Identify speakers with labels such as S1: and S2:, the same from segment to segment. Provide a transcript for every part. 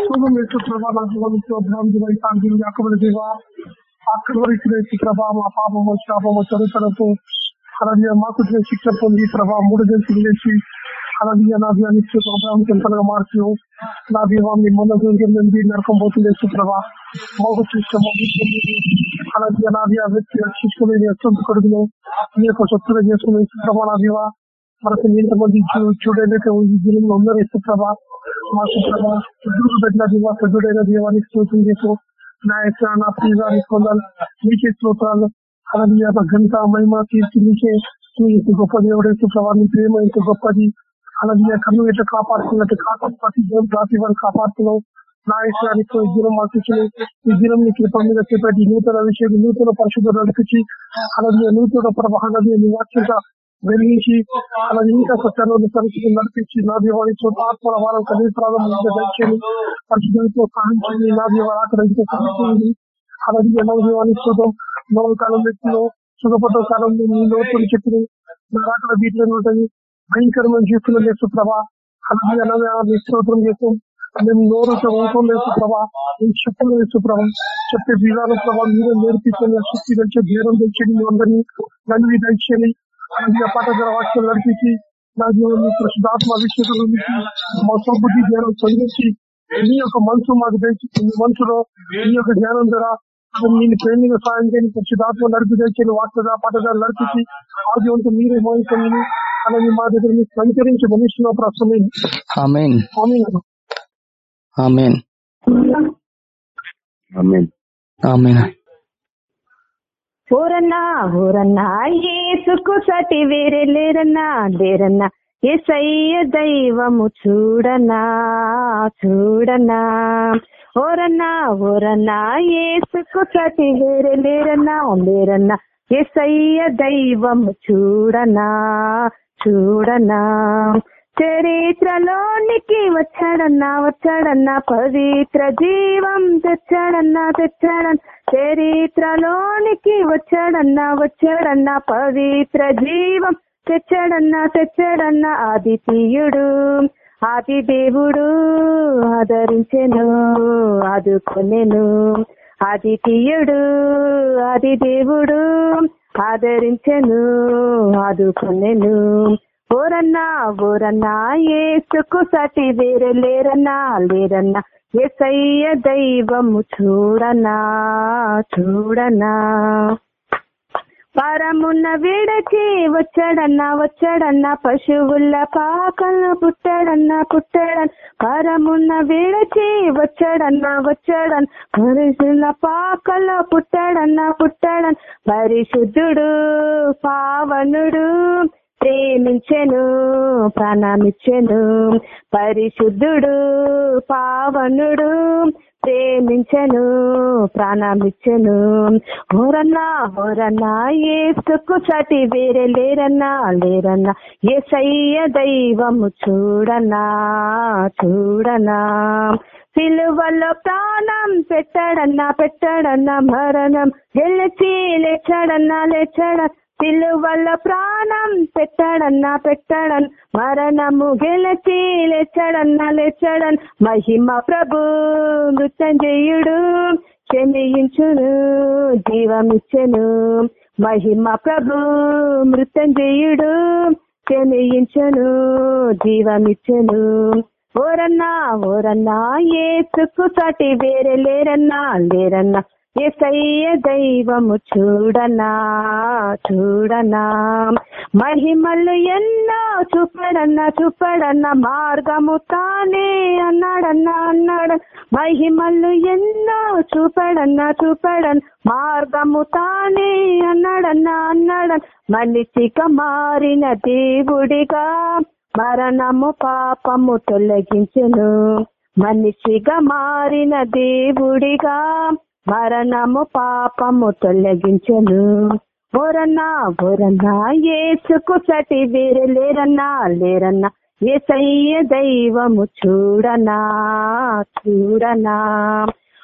S1: శుభం యేసు ప్రభా నా జీవనంతో అభివృద్ధి శాంతి అక్కడ దేవ అక్కడ వరకు యేసు ప్రభా మా పాపము శాపము చదువుతలకు అలాగే మాకు శిక్ష పొంది ప్రభా మూడు దేశాలు లేచి అలాగే నా దీవాన్ని ప్రభావం చింతగా మార్చు నా దీవాన్ని మొన్న నుండి నరకం పోతుంది ప్రభా మోగ అలాగే నా దీవా వ్యక్తి సొంత మీ యొక్క శత్రులు చేసుకుని ప్రభా నా దీవా మనకు ఎంతమంది చూడలేక ఈ దినంలో ఉన్నారు యేసు ప్రభా మా సుప్రభ సుదూరు పెట్టిన దివా సజుడైన దీవానికి స్తోత్రం చేసు నా యొక్క నా ప్రియానికి పొందాలి మీకే స్తోత్రాలు అలాగే గంట మహిమ కీర్తి మీకే మీ గొప్ప దేవుడు యేసు ప్రభా మీ ప్రేమ ఇంత గొప్పది అలాగే కన్ను ఎట్లా కాపాడుతున్నట్టు కాక ప్రతి దినం రాత్రి వారు కాపాడుతున్నావు నా విషయానికి ఈ దినం మాకు ఇచ్చిన ఈ దినం మీ కృప మీద చేపట్టి నూతన విషయం నూతన పరిశుద్ధ నడిపించి అలాగే నూతన ప్రభావాన్ని మీ వాక్యంగా వెలిగించి అలాగే ఇంకా సత్యాన్ని పరిస్థితులు నడిపించి నా దీవాన్ని చోట ఆత్మల వారం కలిసి ప్రారంభించి పరిస్థితులతో సహించండి నా దీవాన్ని అక్కడ సహించండి అలాగే ఎలా దీవాన్ని చూద్దాం నవ కాలం వ్యక్తిలో సుఖపడ్డ కాలంలో మీ లోతులు చెప్పిన నా రాకడ వీటిలో ఉంటుంది భయంకరమైన జీవితంలో లేదు ప్రభా అలాగే అలాగే స్తోత్రం చేస్తాం మేము నోరు ఊపం లేదు ప్రభా మేము చెప్పడం లేదు ప్రభా చెప్పే విధానం ప్రభావం మీరే నేర్పించండి శక్తి తెచ్చే ధీరం తెచ్చండి మీ అందరినీ నన్ను తెచ్చండి వాక్యం నడిపించి నా జీవన్ని ప్రసిద్ధాత్మ అభిషేకం మా సొబుద్ధి జ్ఞానం చదివించి మీ యొక్క మనసు మాకు తెచ్చి మీ మనసులో మీ యొక్క జ్ఞానం ద్వారా నేను ప్రేమిక సాయం చేయని పరిశుధాత్మ నడిపించి వార్తగా పాటగా నడిపించి ఆద్యవంతం మీరే మోహించండి. అలాగే మా దగ్గర మీకు సంచరించి మనిషిలో ప్రస్తుతం.
S2: ఊరన్నా ఊరన్నా ఏసుకు సటి వేరే లేరన్నా లేరన్నా ఏసయ్య దైవము చూడనా చూడనా. ఓరన్నా ఓరన్నా ఏసుకు సటి వేరే లేరన్నా లేరన్నా ఏసయ్య దైవము చూడనా చూడనా. చరిత్రలోనికి వచ్చాడన్నా వచ్చాడన్నా పవిత్ర జీవం తెచ్చాడన్నా తెచ్చాడన్నా చరిత్రలోనికి వచ్చాడన్నా వచ్చాడన్నా పవిత్ర జీవం తెచ్చాడన్నా తెచ్చాడన్నా ఆదితీయుడు ఆది దేవుడు ఆదరించెను ఆదుకొనెను. ఆదితీయుడు ఆది దేవుడు ఆదరించెను ఆదుకొనెను. ఓరన్నా ఓరన్నా ఏసుకు సటి వేరే లేరన్నా లేరన్నా ఎసయ్య దైవము చూడనా చూడనా. పరమున్న విడచి వచ్చాడన్నా వచ్చాడన్నా పశువుల పాకలు పుట్టాడన్నా పుట్టాడన్. పరమున్న విడచి వచ్చాడన్నా వచ్చాడన్. పరిశుల పాకలు పుట్టాడన్నా పుట్టాడన్. పరిశుద్ధుడు పావనుడు ప్రేమించెను ప్రాణమిచ్చెను. పరిశుద్ధుడు పావనుడు ప్రేమించెను ప్రాణమిచ్చెను. హోరన్నా ఓరన్నా ఏసుకు చటి వేరే లేరన్నా లేరన్నా. ఏ సయ్య దైవము చూడనా చూడనా. సిలువలో ప్రాణం పెట్టాడన్నా పెట్టాడన్నా మరణం. గెలిచి లేచాడన్నా లేచడ సిలువల ప్రాణం పెట్టాడన్నా పెట్టాడన్. మరణము గెలచి లేచాడన్నా లేచాడన్. మహిమ ప్రభు మృత్యంజయుడు క్షమించును జీవమిచ్చను. మహిమ ప్రభు మృత్యంజయుడు క్షమించను జీవమిచ్చను. ఓరన్నా ఓరన్నా ఏసుకు సాటి వేరే లేరన్నా లేరన్నా. ఎసయ్య దైవము చూడనా చూడనా. మహిమలు ఎన్నో చూపడన్నా చూపడన్న మార్గము తానే అన్నాడన్నా అన్నాడు. మహిమలు ఎన్నో చూపడన్నా చూపడన్ మార్గము తానే అన్నాడన్నా అన్నాడన్ మనిషిగా మారిన దేవుడిగా మరణము పాపము తొలగించను. మనిషిగా మారిన దేవుడిగా మరణము పాపము తొలగించను. ఓరన్నా ఓరన్నా ఏసుకు సటి వేరే లేరన్నా లేరన్నా ఏసయ్య దైవము చూడనా చూడనా.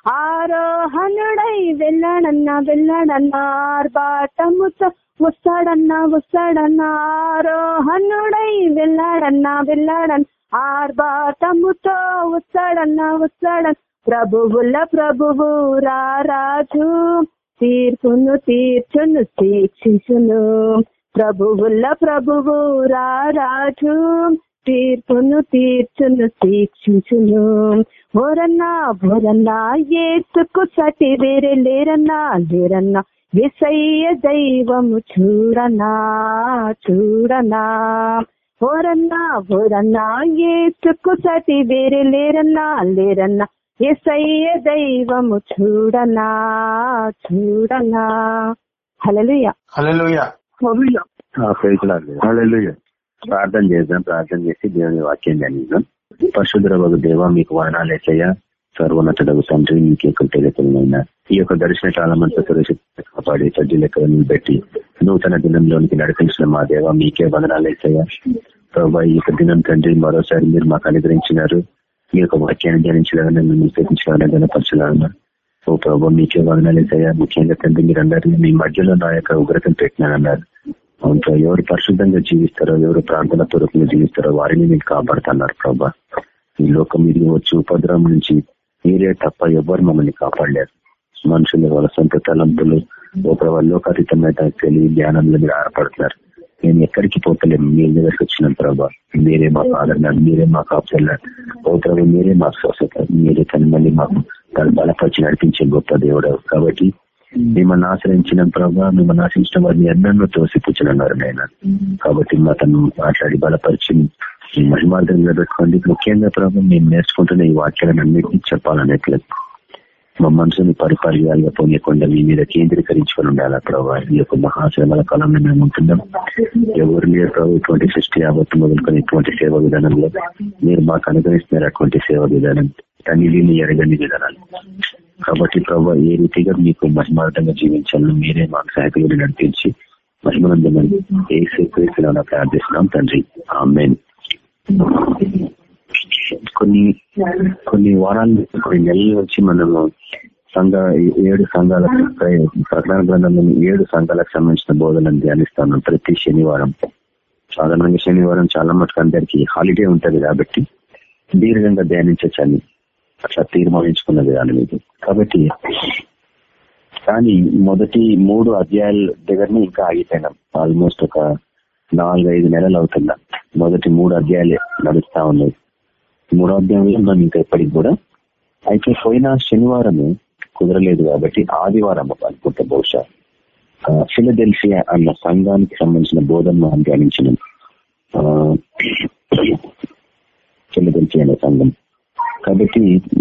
S2: ఆరోహణుడై వెళ్ళాడన్నా వెళ్ళాడన్నా ఆర్భాటముతో వస్తాడన్నా వస్తాడన్నా. ఆరోహణుడై వెళ్ళాడన్నా వెళ్ళాడన్నా
S3: ఆర్భాటముతో వచ్చాడన్నా వచ్చాడన్న ప్రభువుల ప్రభువు రారాజు తీర్పును తీర్చును శిక్షించును. ప్రభువుల ప్రభువు రారాజు తీర్పును తీర్చును శిక్షించును. ఓరన్నా ఓరన్నా ఏసుకు సటి వేరే లేరన్నా లేరన్నా. ఎసయ్య దైవము చూడనా చూడనా. ఓరన్నా ఓరన్నా ఏసుకు సటి వేరే లేరన్నా లేరన్నా. ఎసయ్య దైవము చూడనా చూడనా. హలలుయ
S4: హల్లెలూయా.
S1: హల్లెలూయా.
S5: హల్లెలూయా. ప్రార్థన చేద్దాం ప్రార్థన చేసి దేవుని వాక్యం ధ్యానిద్దాం. పరిశుద్ధ ఒక దేవ మీకు వదనాలేసయ్యా సర్వోన్నతుడకు తండ్రి మీకే కృతజ్ఞతలైనా ఈ యొక్క దర్శన కాలం అంతా సురక్షిత కాపాడి సజ్జు లెక్క పెట్టి నూతన దినంలోనికి నడిపించిన మా దేవ మీకే వదనాలేసయ్యా ప్రభా ఈ యొక్క దినం తండ్రి మరోసారి మీరు మాకు అనుగ్రహించినారు. ఈ యొక్క వాక్యాన్ని ధ్యానించలాగా మిమ్మల్ని సేవించలాగా గణపరచలాగా ఓ ప్రభావ మీకే వదనాలేసయ్యా ముఖ్యంగా తండ్రి మీరందరినీ మీ మధ్యలో నా యొక్క ఉగ్రతను పెట్టినారన్నారు అవును ఎవరు పరిశుద్ధంగా జీవిస్తారో ఎవరు ప్రార్థన పూర్వకంగా జీవిస్తారో వారిని మీరు కాపాడుతున్నారు ప్రభా ఈ లోకం మీద వచ్చి ఉపద్రవం నుంచి మీరే తప్ప ఎవరు మమ్మల్ని కాపాడలేరు మనుషులు వాళ్ళ సొంత తలంపులు ఒక లోకాతీతమైన తెలివి జ్ఞానంలో మీరు ఆధారపడుతున్నారు నేను ఎక్కడికి పోతలేము మీ దగ్గరికి వచ్చిన ప్రభావ మీరే మా ఆదరణ మీరే మాకు ఆపుతున్నారు ఓ మీరే మాకు స్వస్థత మీరే తను మళ్ళీ మాకు తను బలపరిచి నడిపించే గొప్ప దేవుడు. కాబట్టి మిమ్మల్ని ఆశ్రయించిన ప్రభావ మిమ్మల్ని ఆశ్రయించిన వారిని తోసి తోసిపుచ్చనన్నారు నాయన. కాబట్టి మా తను మాట్లాడి బలపరిచి ఈ మహిమార్థం నిలబెట్టుకోండి ముఖ్యంగా ప్రభావం మేము నేర్చుకుంటున్న ఈ వాక్యాలను అన్నింటినీ చెప్పాలనేట్లేదు. మా మనసుని పరిపర్యాలుగా పోనీయకుండా మీ మీద కేంద్రీకరించుకొని ఉండాలి ప్రభావ ఈ యొక్క మహాశ్రమల కాలంలో మేము ఉంటున్నాం. ఎవరు లేరు ప్రభు ఇటువంటి సృష్టి యావత్తు మొదలుకొని ఇటువంటి సేవ విధానంలో. మీరు మాకు అనుగ్రహిస్తున్నారు అటువంటి సేవ విధానం. తనిలిని ఎరగని విధానాలు. కాబట్టి ప్రభావ ఏ రీతిగా మీకు మహిమార్థంగా జీవించాలని మీరే మాకు సహాయకులు నడిపించి మహిమనందమని ఏ సేపు ప్రార్థిస్తున్నాం తండ్రి. ఆమెన్. కొన్ని కొన్ని వారాలు కొన్ని నెలల నుంచి మనము సంఘ ఏడు సంఘాల ప్రకటన గ్రంథంలోని ఏడు సంఘాలకు సంబంధించిన బోధనను ధ్యానిస్తాను ప్రతి శనివారం. సాధారణంగా శనివారం చాలా మటుకు అందరికి హాలిడే ఉంటది కాబట్టి దీర్ఘంగా ధ్యానించచ్చని అట్లా తీర్మానించుకున్న విధానం ఇది కాబట్టి కానీ మొదటి మూడు అధ్యాయాల దగ్గరనే ఇంకా ఆగిపోయినాం. ఆల్మోస్ట్ ఒక నాలుగు ఐదు నెలలు అవుతుందా మొదటి మూడు అధ్యాయాలే నడుస్తా ఉన్నాయి. మూడో అధ్యాయంలో మనం ఇంకా ఇప్పటికి కూడా. అయితే పోయిన శనివారము కుదరలేదు కాబట్టి ఆదివారం అనుకుంటే బహుశా. ఫిలదెల్ఫియా అన్న సంఘానికి సంబంధించిన బోధన మనం ధ్యానించినాం ఫిలదెల్ఫియా అనే సంఘం. కాబట్టి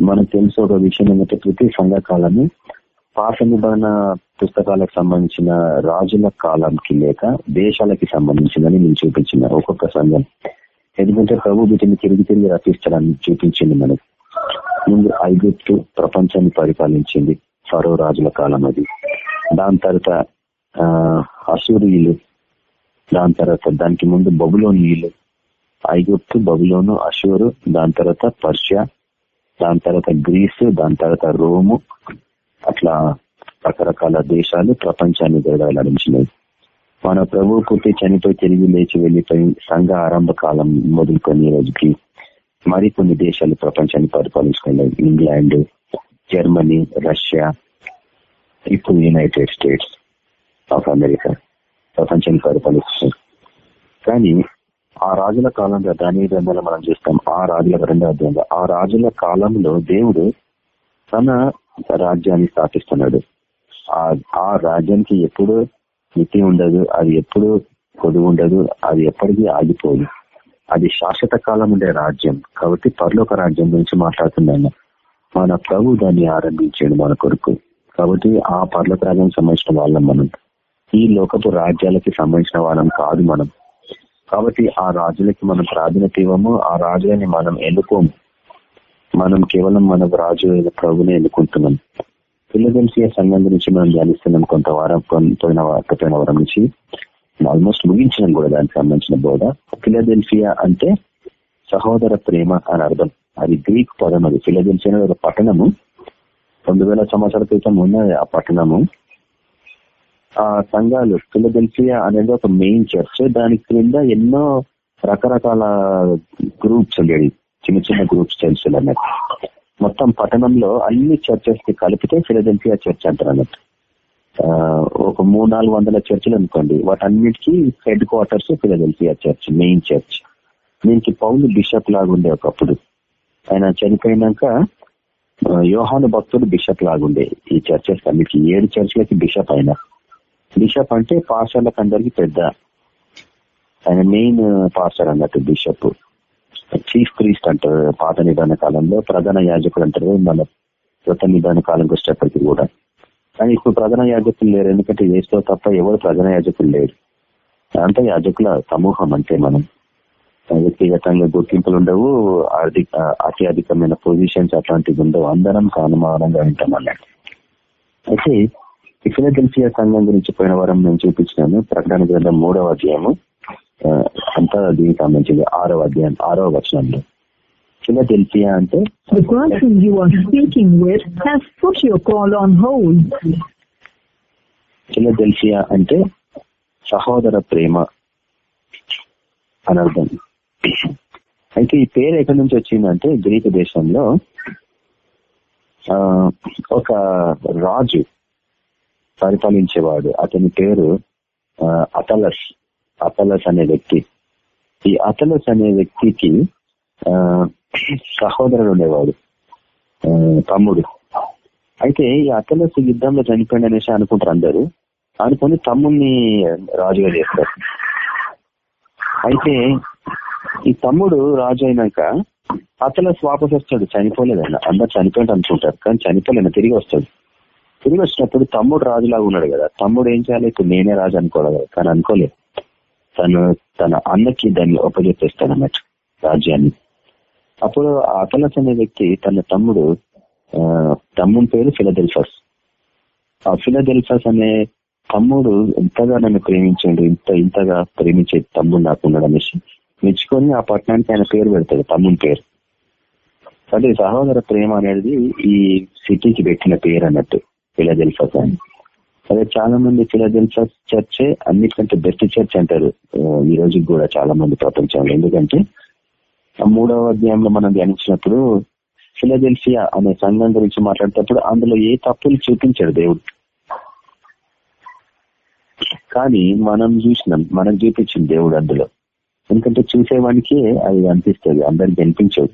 S5: మనకు తెలుసు ఒక విషయం ఏంటంటే ప్రతి సంఘకాలము పాత నిబంధన పుస్తకాలకు సంబంధించిన రాజుల కాలంకి లేక దేశాలకి సంబంధించిందని నేను చూపించిన ఒక్కొక్క సంఘం. ఎందుకంటే ప్రభు వీటిని తిరిగి తిరిగి రచిస్తాడని చూపించింది మనకు. ముందు ఐగుప్తు ప్రపంచాన్ని పరిపాలించింది ఫరో రాజుల కాలం అది. దాని తర్వాత అసూరియులు దాని తర్వాత దానికి ముందు బబులోనియులు ఐగుప్తు బబులోను అషూరు దాని తర్వాత పర్షియా దాని తర్వాత గ్రీసు దాని తర్వాత రోము. అట్లా రకరకాల దేశాలు ప్రపంచాన్ని జరగాలనించినాయి మన ప్రభు పుట్టి చనిపోయి తిరిగి లేచి వెళ్ళిపోయి సంఘ ఆరంభ కాలం మొదలుకొని రోజుకి మరి కొన్ని దేశాలు ప్రపంచాన్ని పరిపాలించుకున్నాయి. ఇంగ్లాండ్ జర్మనీ రష్యా ఇప్పుడు యునైటెడ్ స్టేట్స్ ఆఫ్ అమెరికా ప్రపంచాన్ని పరిపాలిస్తున్నాయి. కానీ ఆ రాజుల కాలంలో దాని గ్రంథాలు మనం చూస్తాం. ఆ రాజుల రెండో అధ్యాయంలో. ఆ రాజుల కాలంలో దేవుడు తన రాజ్యాన్ని స్థాపిస్తున్నాడు. ఆ రాజ్యానికి ఎప్పుడు మితి ఉండదు అది ఎప్పుడు పొదువు ఉండదు అది ఎప్పటికీ ఆగిపోదు. అది శాశ్వత కాలం ఉండే రాజ్యం. కాబట్టి పర్లోక రాజ్యం గురించి మాట్లాడుతున్నాను. మన ప్రభు దాన్ని ఆరంభించాడు మన కొరకు. కాబట్టి ఆ పర్లోక రాజ్యం సంబంధించిన వాళ్ళం మనం. ఈ లోకపు రాజ్యాలకి సంబంధించిన వాళ్ళం కాదు మనం. కాబట్టి ఆ రాజులకి మనం ప్రాధాన్యత ఇవ్వము ఆ రాజులని మనం ఎన్నుకోము. మనం కేవలం మన రాజు ప్రభుని ఎన్నుకుంటున్నాం. ఫిలదెల్ఫియా సంఘం గురించి మనం ధ్యానిస్తున్నాం కొంత వారం పోయిన పోయిన వారం నుంచి. ఆల్మోస్ట్ ముగించినాం కూడా దానికి సంబంధించిన బోధ. ఫిలజెన్సియా అంటే సహోదర ప్రేమ అని అర్థం. అది గ్రీక్ పదం అది. ఫిలదెల్ఫియా ఒక పట్టణము. రెండు వేల సంవత్సరాల క్రితం ఉన్నది ఆ పట్టణము. ఆ సంఘాలు ఫిలజెన్సియా అనేది ఒక మెయిన్ చర్చ్ దాని క్రింద ఎన్నో రకరకాల గ్రూప్స్ ఉండేవి. చిన్న చిన్న గ్రూప్స్ తెలుసు అన్నట్టు మొత్తం పట్టణంలో అన్ని చర్చెస్కి కలిపితే ఫిలదెల్ఫియా చర్చ్ అంటారు అన్నట్టు. ఒక మూడు నాలుగు వందల చర్చిలు అనుకోండి. వాటన్నిటికీ headquarters Philadelphia church main church దీనికి పౌలు బిషప్ లాగా ఉండే ఒకప్పుడు. ఆయన చనిపోయినాక యోహాను భక్తుడు బిషప్ లాగుండే ఈ చర్చెస్ అన్నిటికి. ఏడు చర్చిలకి బిషప్ ఆయన. బిషప్ అంటే పాస్టర్లకు అందరికి పెద్ద. ఆయన మెయిన్ పాస్టర్ అన్నట్టు బిషప్ చీఫ్ ప్రీస్ట్ అంటారు పాత నిదాన కాలంలో ప్రధాన యాజకుడు అంటారు మన కొత్త నిదాన కాలంకి వచ్చేప్పటికి కూడా. కానీ ఇప్పుడు ప్రధాన యాజకులు లేరు ఎందుకంటే ఏసులో తప్ప ఎవరు ప్రధాన యాజకులు లేరు. అంతా యాజకుల సమూహం అంతే మనం. వ్యక్తిగతంగా గుర్తింపులు ఉండవు ఆర్థిక అత్యధికమైన పొజిషన్స్ అట్లాంటివి ఉండవు. అందరం కానుమానంగా ఉంటాం అన్నట్టు. అయితే ఫిలదెల్ఫియా సంఘం గురించి పోయిన వారం నేను చూపించినాను. ప్రకటన గ్రంథం మూడవ అధ్యాయము. అంతా దీనికి సంబంధించింది ఆరవ అధ్యాయం ఆరవ వచనంలో. ఫిలదెల్ఫియా అంటే
S4: The person you are speaking with has put your call on hold.
S5: Philadelphia అంటే సహోదర ప్రేమ అని అర్థం అయితే ఈ పేరు ఎక్కడి నుంచి వచ్చిందంటే గ్రీకు దేశంలో ఆ, ఒక రాజు పరిపాలించేవాడు. అతని పేరు ఆ, అతలస్ అనే వ్యక్తి. ఈ అతలస్ అనే వ్యక్తికి ఆ, సహోదరుడు ఉండేవాడు ఆ, తమ్ముడు. అయితే ఈ అతలస్ యుద్ధంలో చనిపోయింది అనేసి అనుకుంటారు అందరూ. అనుకుని తమ్ముడిని రాజుగా చేస్తారు. అయితే ఈ తమ్ముడు రాజు అయినాక అతలస్ వాపసు వస్తాడు. చనిపోలేదన్న. అందరు చనిపోయింది అనుకుంటారు. కానీ చనిపోలేన తిరిగి వస్తాడు. తిరిగి వచ్చినప్పుడు తమ్ముడు రాజులాగా ఉన్నాడు కదా. తమ్ముడు ఏం చేయాలి? ఇప్పుడు నేనే రాజు అనుకోవాలి కదా. కానీ అనుకోలేదు. తను తన అన్నకి దాన్ని ఉపజెప్పేస్తాడు అన్నట్టు రాజ్యాన్ని. అప్పుడు ఆ అతలస్ అనే వ్యక్తి తన తమ్ముడు తమ్ముని పేరు ఫిలదెల్ఫస్. ఆ ఫిలదెల్ఫస్ అనే తమ్ముడు ఎంతగా నన్ను ప్రేమించండు ఇంత ఇంతగా ప్రేమించే తమ్ముడు నాకు ఉన్నాడు అనేసి మెచ్చుకొని ఆ పట్టణానికి ఆయన పేరు పెడతాడు తమ్ముని పేరు. అంటే సహోదర ప్రేమ అనేది ఈ సిటీకి పెట్టిన పేరు అన్నట్టు ఫిలదెల్ఫస్ అని. సరే చాలా మంది ఫిలదెల్ఫస్ చర్చే అన్నిటికంటే బెస్ట్ చర్చ్ అంటారు. ఈ రోజు కూడా చాలా మంది ప్రపంచంలో. ఎందుకంటే ఆ మూడవ అధ్యాయంలో మనం ధ్యానించినప్పుడు ఫిలదెల్ఫియా అనే సంఘం గురించి మాట్లాడేటప్పుడు అందులో ఏ తప్పులు చూపించాడు దేవుడు? కానీ మనం చూసినాం మనం చూపించింది దేవుడు అందులో. ఎందుకంటే చూసేవానికి అది అనిపిస్తుంది అందరికి కనిపించదు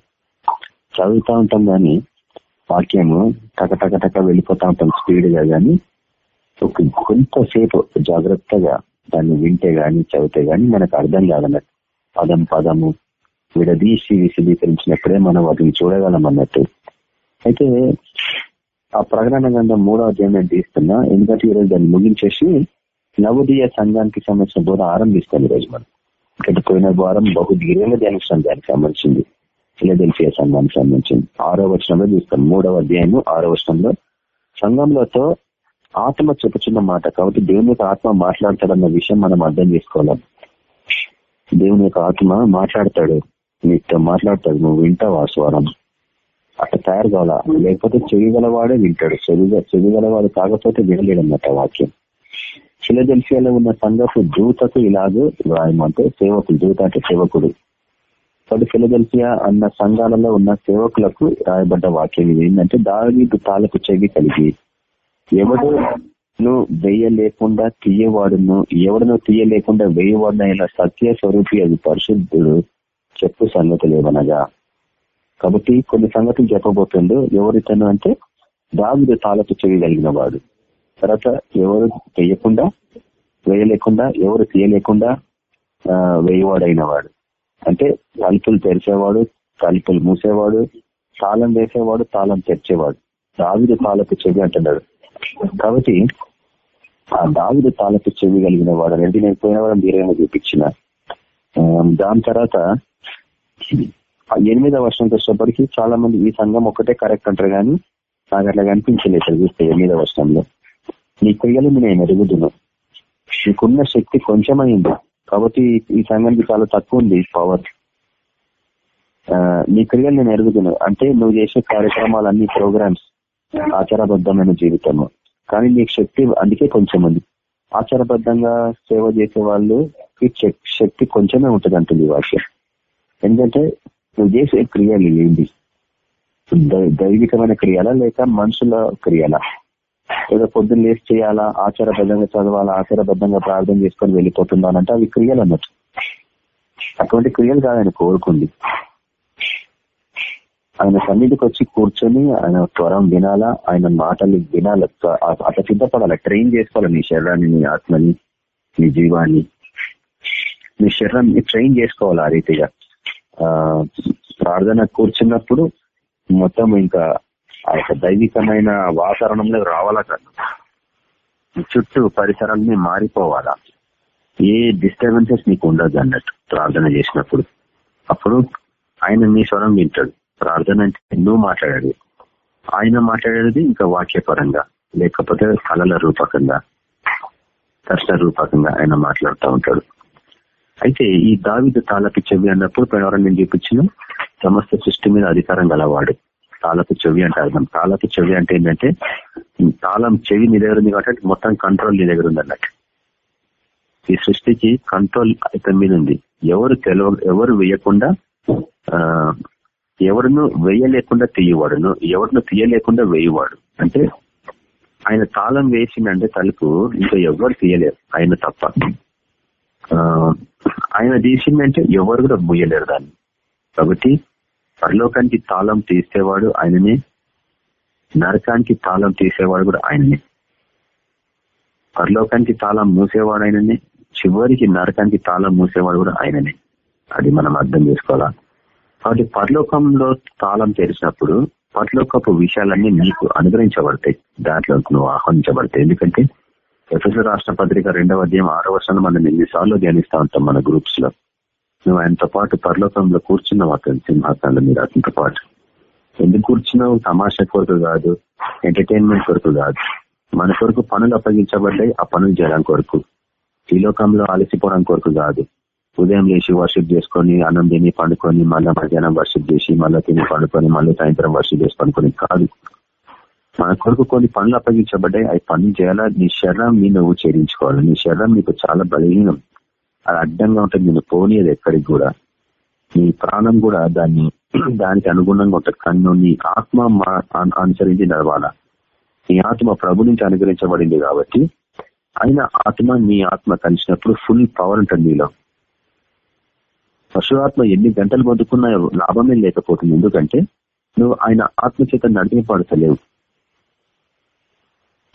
S5: చదువుతూ ఉంటాం కానీ వాక్యము టక టక టక వెళ్ళిపోతా ఉంటాం స్పీడ్గా కానీ ఒక కొంతసేపు జాగ్రత్తగా దాన్ని వింటే గాని చదివితే గాని మనకు అర్థం కాదన్నట్టు. పదం పదము విడదీసి విశదీకరించినప్పుడే మనం వాటిని చూడగలం అన్నట్టు. అయితే ఆ ప్రకటన గ్రంథం మూడో అధ్యాయం నేను తీస్తున్నా. ఎందుకంటే ఈరోజు దాన్ని ముగించేసి నవోదయ సంఘానికి సంబంధించిన బోధ ఆరంభిస్తాం ఈరోజు మనం. ఇక్కడ పోయిన వారం బహు దీర్ఘంగా ధ్యానిస్తాం దానికి సంబంధించింది. ఫిలదెల్ఫియా సంఘానికి సంబంధించింది. ఆరో వచనంలో చూస్తాం. మూడవ అధ్యాయము ఆరో వచనంలో సంఘంలోతో ఆత్మ చెప్పుచున్న మాట. కాబట్టి దేవుని యొక్క ఆత్మ మాట్లాడతాడన్న విషయం మనం అర్థం చేసుకోవాలి. దేవుని యొక్క ఆత్మ మాట్లాడతాడు. నీతో మాట్లాడతాడు. నువ్వు వింటావు ఆ స్వరం? అట్లా తయారు కావాలా? లేకపోతే చెవిగలవాడే వింటాడు. చెవిగ చెవిగలవాడు కాకపోతే వినలేడన్నట్ట వాక్యం. ఫిలదెల్ఫియాలో ఉన్న సంఘపు దూతకు ఇలాగే వ్రాయమంటే సేవకుడు దూత అంటే సేవకుడు. కాబట్టి ఫిలదెల్ఫియా అన్న సంఘాలలో ఉన్న సేవకులకు రాయబడ్డ వాక్యం ఇది. ఏంటంటే దావీదు తాలకు చెవి కలిగి ఎవడును వెయ్య లేకుండా తీయవాడును ఎవడును తీయలేకుండా వెయ్యవాడిన సత్య స్వరూపి అది పరిశుద్ధుడు చెప్పు సంగతులు ఏమనగా? కాబట్టి కొన్ని సంగతులు చెప్పబోతుండు. ఎవరితను అంటే దావిదు తాలపు చేయగలిగిన వాడు తర్వాత ఎవరు వేయకుండా వేయలేకుండా ఎవరు తీయలేకుండా వేయవాడైన వాడు అంటే తలుపులు తెరిచేవాడు తలుపులు మూసేవాడు తాళం వేసేవాడు తాళం తెరిచేవాడు. దావిదు తాలకు చెవి అంటున్నాడు. కాబట్టి ఆ దావుడు తాలకు చెవి కలిగిన వాడు అనేది నేను పోయిన వాడు మీరేమో చూపించిన. దాని తర్వాత ఆ ఎనిమిదవ వర్షంకి వచ్చేటప్పటికి చాలా మంది ఈ సంఘం ఒకటే కరెక్ట్ అంటారు కానీ నాకు అట్లా కనిపించలేదు ఇక్కడ చూస్తే ఎనిమిదవ వర్షంలో. నీ క్రియలు నేను ఎరుగుతున్నాను నీకున్న శక్తి కొంచెమైంది. కాబట్టి ఈ సంఘానికి చాలా తక్కువ ఉంది పవర్ నీ క్రియలు నేను ఎరుగుతున్నాను అంటే నువ్వు చేసే కార్యక్రమాలన్నీ ప్రోగ్రామ్స్ ఆచారబద్ధమైన జీవితము. కానీ నీకు శక్తి అందుకే కొంచెం ఉంది. ఆచారబద్ధంగా సేవ చేసే వాళ్ళు శక్తి కొంచెమే ఉంటుంది అంటుంది ఈ వాక్యం ఎందుకంటే నువ్వు చేసే క్రియలు ఏంటి? దై- దైవికమైన క్రియాలా లేక మనుషుల క్రియాలా? ఏదో పొద్దున్న లేచి చేయాలా ఆచారబద్ధంగా చదవాలా ఆచారబద్ధంగా ప్రార్థన చేసుకొని వెళ్ళిపోతుందానంటే అవి క్రియలు అన్నట్టు. అటువంటి క్రియలు కాదని కోరుకుంది. ఆయన సన్నిధికి వచ్చి కూర్చొని ఆయన త్వరం వినాలా ఆయన మాటలు వినాల అట్లా సిద్ధపడాలా ట్రైన్ చేసుకోవాలి నీ శరీరాన్ని నీ ఆత్మని నీ జీవాన్ని? నీ శరీరాన్ని ట్రైన్ చేసుకోవాలి ఆ రీతిగా? ప్రార్థన కూర్చున్నప్పుడు మొత్తం ఇంకా ఆ యొక్క దైవికమైన వాతావరణంలో రావాలా కదా. చుట్టూ పరిసరాలని మారిపోవాలా. ఏ డిస్టర్బెన్సెస్ నీకు ఉండదు అన్నట్టు ప్రార్థన చేసినప్పుడు. అప్పుడు ఆయన నీ స్వరం వింటాడు. ప్రార్థన అంటే ఎన్నో మాట్లాడాడు? ఆయన మాట్లాడేది ఇంకా వాక్యపరంగా లేకపోతే కళల రూపకంగా దర్శన రూపకంగా ఆయన మాట్లాడుతూ ఉంటాడు. అయితే ఈ దావిద తాళపు చెవి అన్నప్పుడు ప్రకారం నేను చూపించిన? సమస్త సృష్టి మీద అధికారం గలవాడు. తాళపు చెవి అంటే అర్థం. తాళపు చెవి అంటే ఏంటంటే తాళం చెవి నీ దగ్గర ఉంది కాబట్టి మొత్తం కంట్రోల్ నీ దగ్గర ఉంది అన్నట్టు. ఈ సృష్టికి కంట్రోల్ ఇతని మీద ఉంది. ఎవరు తెలవ ఎవరు వేయకుండా ఆ ఎవరును వేయలేకుండా తీయవాడును ఎవరిను తీయలేకుండా వేయవాడు. అంటే ఆయన తాళం వేసిందంటే తలుపు ఇంకా ఎవరు తీయలేరు ఆయన తప్ప. ఆయన తీసిందంటే ఎవరు కూడా ముయ్యలేరు దాన్ని. కాబట్టి పరలోకానికి తాళం తీసేవాడు ఆయననే నరకానికి తాళం తీసేవాడు కూడా ఆయననే. పరలోకానికి తాళం మూసేవాడు ఆయననే చివరికి నరకానికి తాళం మూసేవాడు కూడా ఆయననే. అది మనం అర్థం చేసుకోవాలా? కాబట్టి పరలోకంలో తాళం తెరిచినప్పుడు పరలోకపు విషయాలన్నీ నీకు అనుగ్రహించబడతాయి. దాంట్లో నువ్వు ఆహ్వానించబడతాయి. ఎందుకంటే ఎఫ్ఎస్ రాష్ట్ర పత్రిక రెండవ అధ్యాయం ఆరవ వర్షాలు మనం ఎన్నిసార్లు ధ్యానిస్తా ఉంటాం మన గ్రూప్స్లో. నువ్వు ఆయనతో పాటు పరలోకంలో కూర్చున్నావు అతను సింహాసనంలో మీరు అతనితో పాటు ఎందుకు కూర్చున్నావు? తమాషా కొరకు కాదు ఎంటర్టైన్మెంట్ కొరకు కాదు. మన కొరకు పనులు అప్పగించబడ్డాయి ఆ పనులు చేయడం కొరకు. ఈ లోకంలో అలసిపోవడం కొరకు కాదు. ఉదయం లేచి వర్షిప్ చేసుకొని అన్నం తిని పండుకొని మళ్ళీ మధ్యాహ్నం వర్షిప్ చేసి మళ్ళీ తిని పండుకొని మళ్ళీ సాయంత్రం వర్షిప్ చేసి పండుకొని కాదు. మన కొరకు కొన్ని పనులు అప్పగించబడ్డాయి. అవి పనులు చేయాలా? నీ శరీరం నువ్వు చేరించుకోవాలి. నీ శరీరం నీకు చాలా బలహీనం. అది అడ్డంగా ఉంటుంది నేను పోనీయదు ఎక్కడికి కూడా. నీ ప్రాణం కూడా దాన్ని దానికి అనుగుణంగా ఉంటుంది కానీ నీ ఆత్మ అనుసరించి నడవాలా. నీ ఆత్మ ప్రభు నుంచి అనుగ్రహించబడింది కాబట్టి ఆయన ఆత్మ నీ ఆత్మ కలిసినప్పుడు ఫుల్ పవర్ ఉంటుంది నీలో. పశువాత్మ ఎన్ని గంటలు బతుకున్నా లాభమే లేకపోతుంది. ఎందుకంటే నువ్వు ఆయన ఆత్మచేత నడిపింపడతలేవు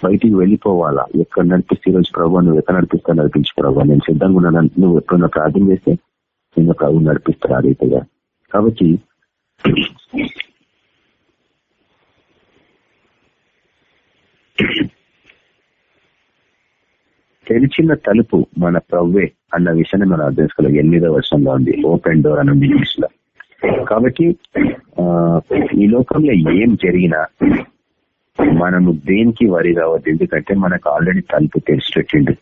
S5: బయటికి వెళ్ళిపోవాలా? ఎక్కడ నడిపిస్తే ఈరోజు ప్రభు నువ్వు ఎక్కడ నడిపిస్తా నడిపించు ప్రభు? నేను సిద్ధంగా ఉన్నాను. నువ్వు ఎప్పుడన్నా ప్రార్థన చేస్తే నిన్ను ప్రభు నడిపిస్తారు ఆ రీతిగా. కాబట్టి తెరిచిన తలుపు మన ప్రవ్వే అన్న విషయాన్ని మనం అర్థం చేసుకోవాలి. ఎనిమిదో వర్షంలో ఉంది. ఓపెన్ డోర్ అని ఉంది ఇంగ్లీష్లో కాబట్టి ఈ లోకంలో ఏం జరిగినా మనము దేనికి వరి కావద్దు? ఎందుకంటే మనకు ఆల్రెడీ తలుపు తెరిచిపెట్టిండు.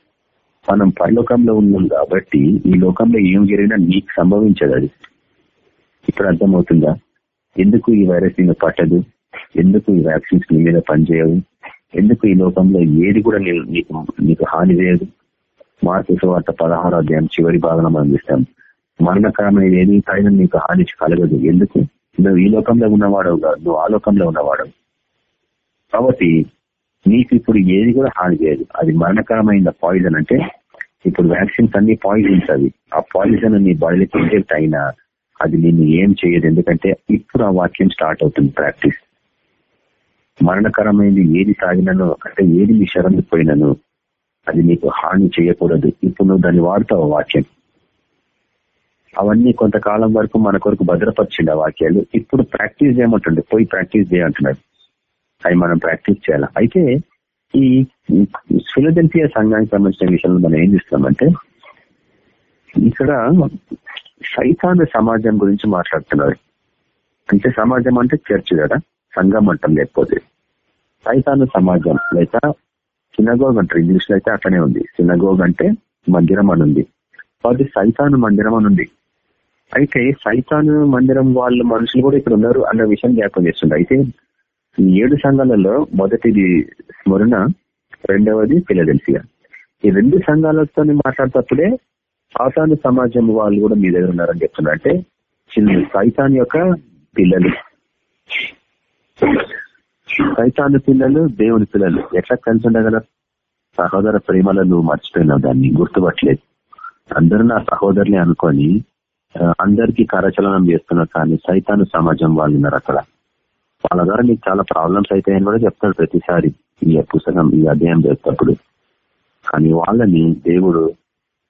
S5: మనం పరలోకంలో ఉన్నాం కాబట్టి ఈ లోకంలో ఏం జరిగినా నీకు సంభవించదు అది. ఇప్పుడు అర్థమవుతుందా? ఎందుకు ఈ వైరస్ నిన్ను పట్టదు? ఎందుకు ఈ వ్యాక్సిన్స్ నీ మీద పనిచేయవు? ఎందుకు ఈ లోకంలో ఏది కూడా నీకు నీకు హాని చేయదు? మార్పు వార్త పదహారో అధ్యాయం చివరి భాగంలో మనం చూస్తాం. మరణకరమైన ఏది పైన నీకు హాని కలగదు. ఎందుకు? నువ్వు ఈ లోకంలో ఉన్నవాడవు కాదు. నువ్వు ఆ లోకంలో ఉన్నవాడవు. కాబట్టి నీకు ఇప్పుడు ఏది కూడా హాని చేయదు. అది మరణకరమైన పాయిజన్ అంటే ఇప్పుడు వ్యాక్సిన్స్ అన్ని పాయిజన్స్ అవి. ఆ పాయిజన్ నీ బాడీలోకి ఇంజెక్ట్ అయినా అది నిన్ను ఏం చేయదు. ఎందుకంటే ఇప్పుడు ఆ వాక్యం స్టార్ట్ అవుతుంది ప్రాక్టీస్ మరణకరమైనది ఏది తాగినను అంటే ఏది మీ శరణకు పోయినను అది నీకు హాని చేయకూడదు. ఇప్పుడు నువ్వు దాన్ని వాడతావు వాక్యం? అవన్నీ కొంతకాలం వరకు మన కొరకు భద్రపరిచిండు ఆ వాక్యాలు. ఇప్పుడు ప్రాక్టీస్ చేయమంటుండే. పోయి ప్రాక్టీస్ చేయంటున్నాడు అవి మనం ప్రాక్టీస్ చేయాలి? అయితే ఈ ఫిలదెల్ఫియా సంఘానికి సంబంధించిన విషయంలో మనం ఏం చేస్తామంటే ఇక్కడ సైతాన సమాజం గురించి మాట్లాడుతున్నారు. అంటే సమాజం అంటే చర్చ్ కదా? సంఘం అంటాం లేకపోతే. సైతాను సమాజం లేక సినగోగ్ అంటారు. ఇంగ్లీష్లో అయితే అట్లనే ఉంది. సినగోగ్ అంటే మందిరం అని ఉంది. కాబట్టి సైతాను మందిరం అని ఉంది. అయితే సైతాను మందిరం వాళ్ళ మనుషులు కూడా ఇక్కడ ఉన్నారు అన్న విషయం జ్ఞాపకం చేస్తుంది అయితే ఈ ఏడు సంఘాలలో మొదటిది స్మరణ రెండవది ఫిలదెల్ఫియా ఈ రెండు సంఘాలతో మాట్లాడేటప్పుడే సాతాను సమాజం వాళ్ళు కూడా మీ దగ్గర ఉన్నారని చెప్తున్నారు. అంటే చిన్న సైతాన్ యొక్క పిల్లలు. సైతాను పిల్లలు దేవుని పిల్లలు. ఎట్లా కలిసి ఉండగల సహోదర ప్రేమలో నువ్వు మర్చిపోయినావు దాన్ని. గుర్తుపట్టలేదు. అందరూ నా సహోదరులే అనుకొని అందరికీ కరచలనం చేస్తున్నారు కానీ సైతాను సమాజం వాళ్ళు ఉన్నారు అక్కడ. వాళ్ళ ద్వారా నీకు చాలా ప్రాబ్లమ్స్ అవుతాయని కూడా చెప్తాడు ప్రతిసారి ఈ పుస్తకం ఈ అధ్యాయం చేసేటప్పుడు కానీ వాళ్ళని దేవుడు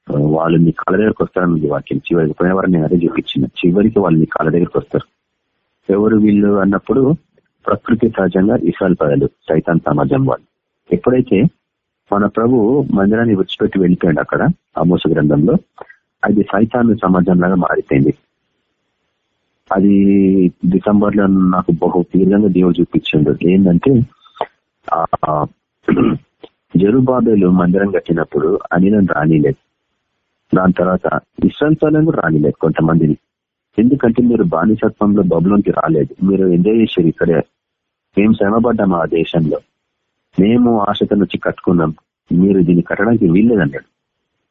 S5: వాళ్ళు నీ కళ్ళ దగ్గరకు వస్తారని వాక్యం. చివరికి పోయిన వారిని అదే చూపించిన. చివరికి వాళ్ళు నీ కళ్ళ దగ్గరకు వస్తారు. ఎవరు వీళ్ళు అన్నప్పుడు ప్రకృతి సహజంగా ఇస్రాయల్ ప్రజలు సైతాన్ సమాజం వాళ్ళు. ఎప్పుడైతే మన ప్రభు మందిరాన్ని విడిచిపెట్టి వెళ్ళిపోయాడు అక్కడ ఆమోస గ్రంథంలో అది సైతాను సమాజం లాగా మారిపోయింది. అది డిసెంబర్లో నాకు బహు తీవ్రంగా దేవుడు చూపించిండు ఏంటంటే ఆ జరుబాబేలు మందిరం కట్టినప్పుడు అనిలను రానిలేదు. దాని తర్వాత ఇస్రాయల్ ప్రజలను కూడా రానిలేదు కొంతమందిని. ఎందుకంటే మీరు బానిసత్వంలో బబులోనికి రాలేదు. మీరు ఎంజాయ్ చేశారు ఇక్కడే. మేము శ్రమపడ్డాము ఆ దేశంలో. మేము ఆశతో వచ్చి కట్టుకున్నాం. మీరు దీన్ని కట్టడానికి వీల్లేదన్నాడు.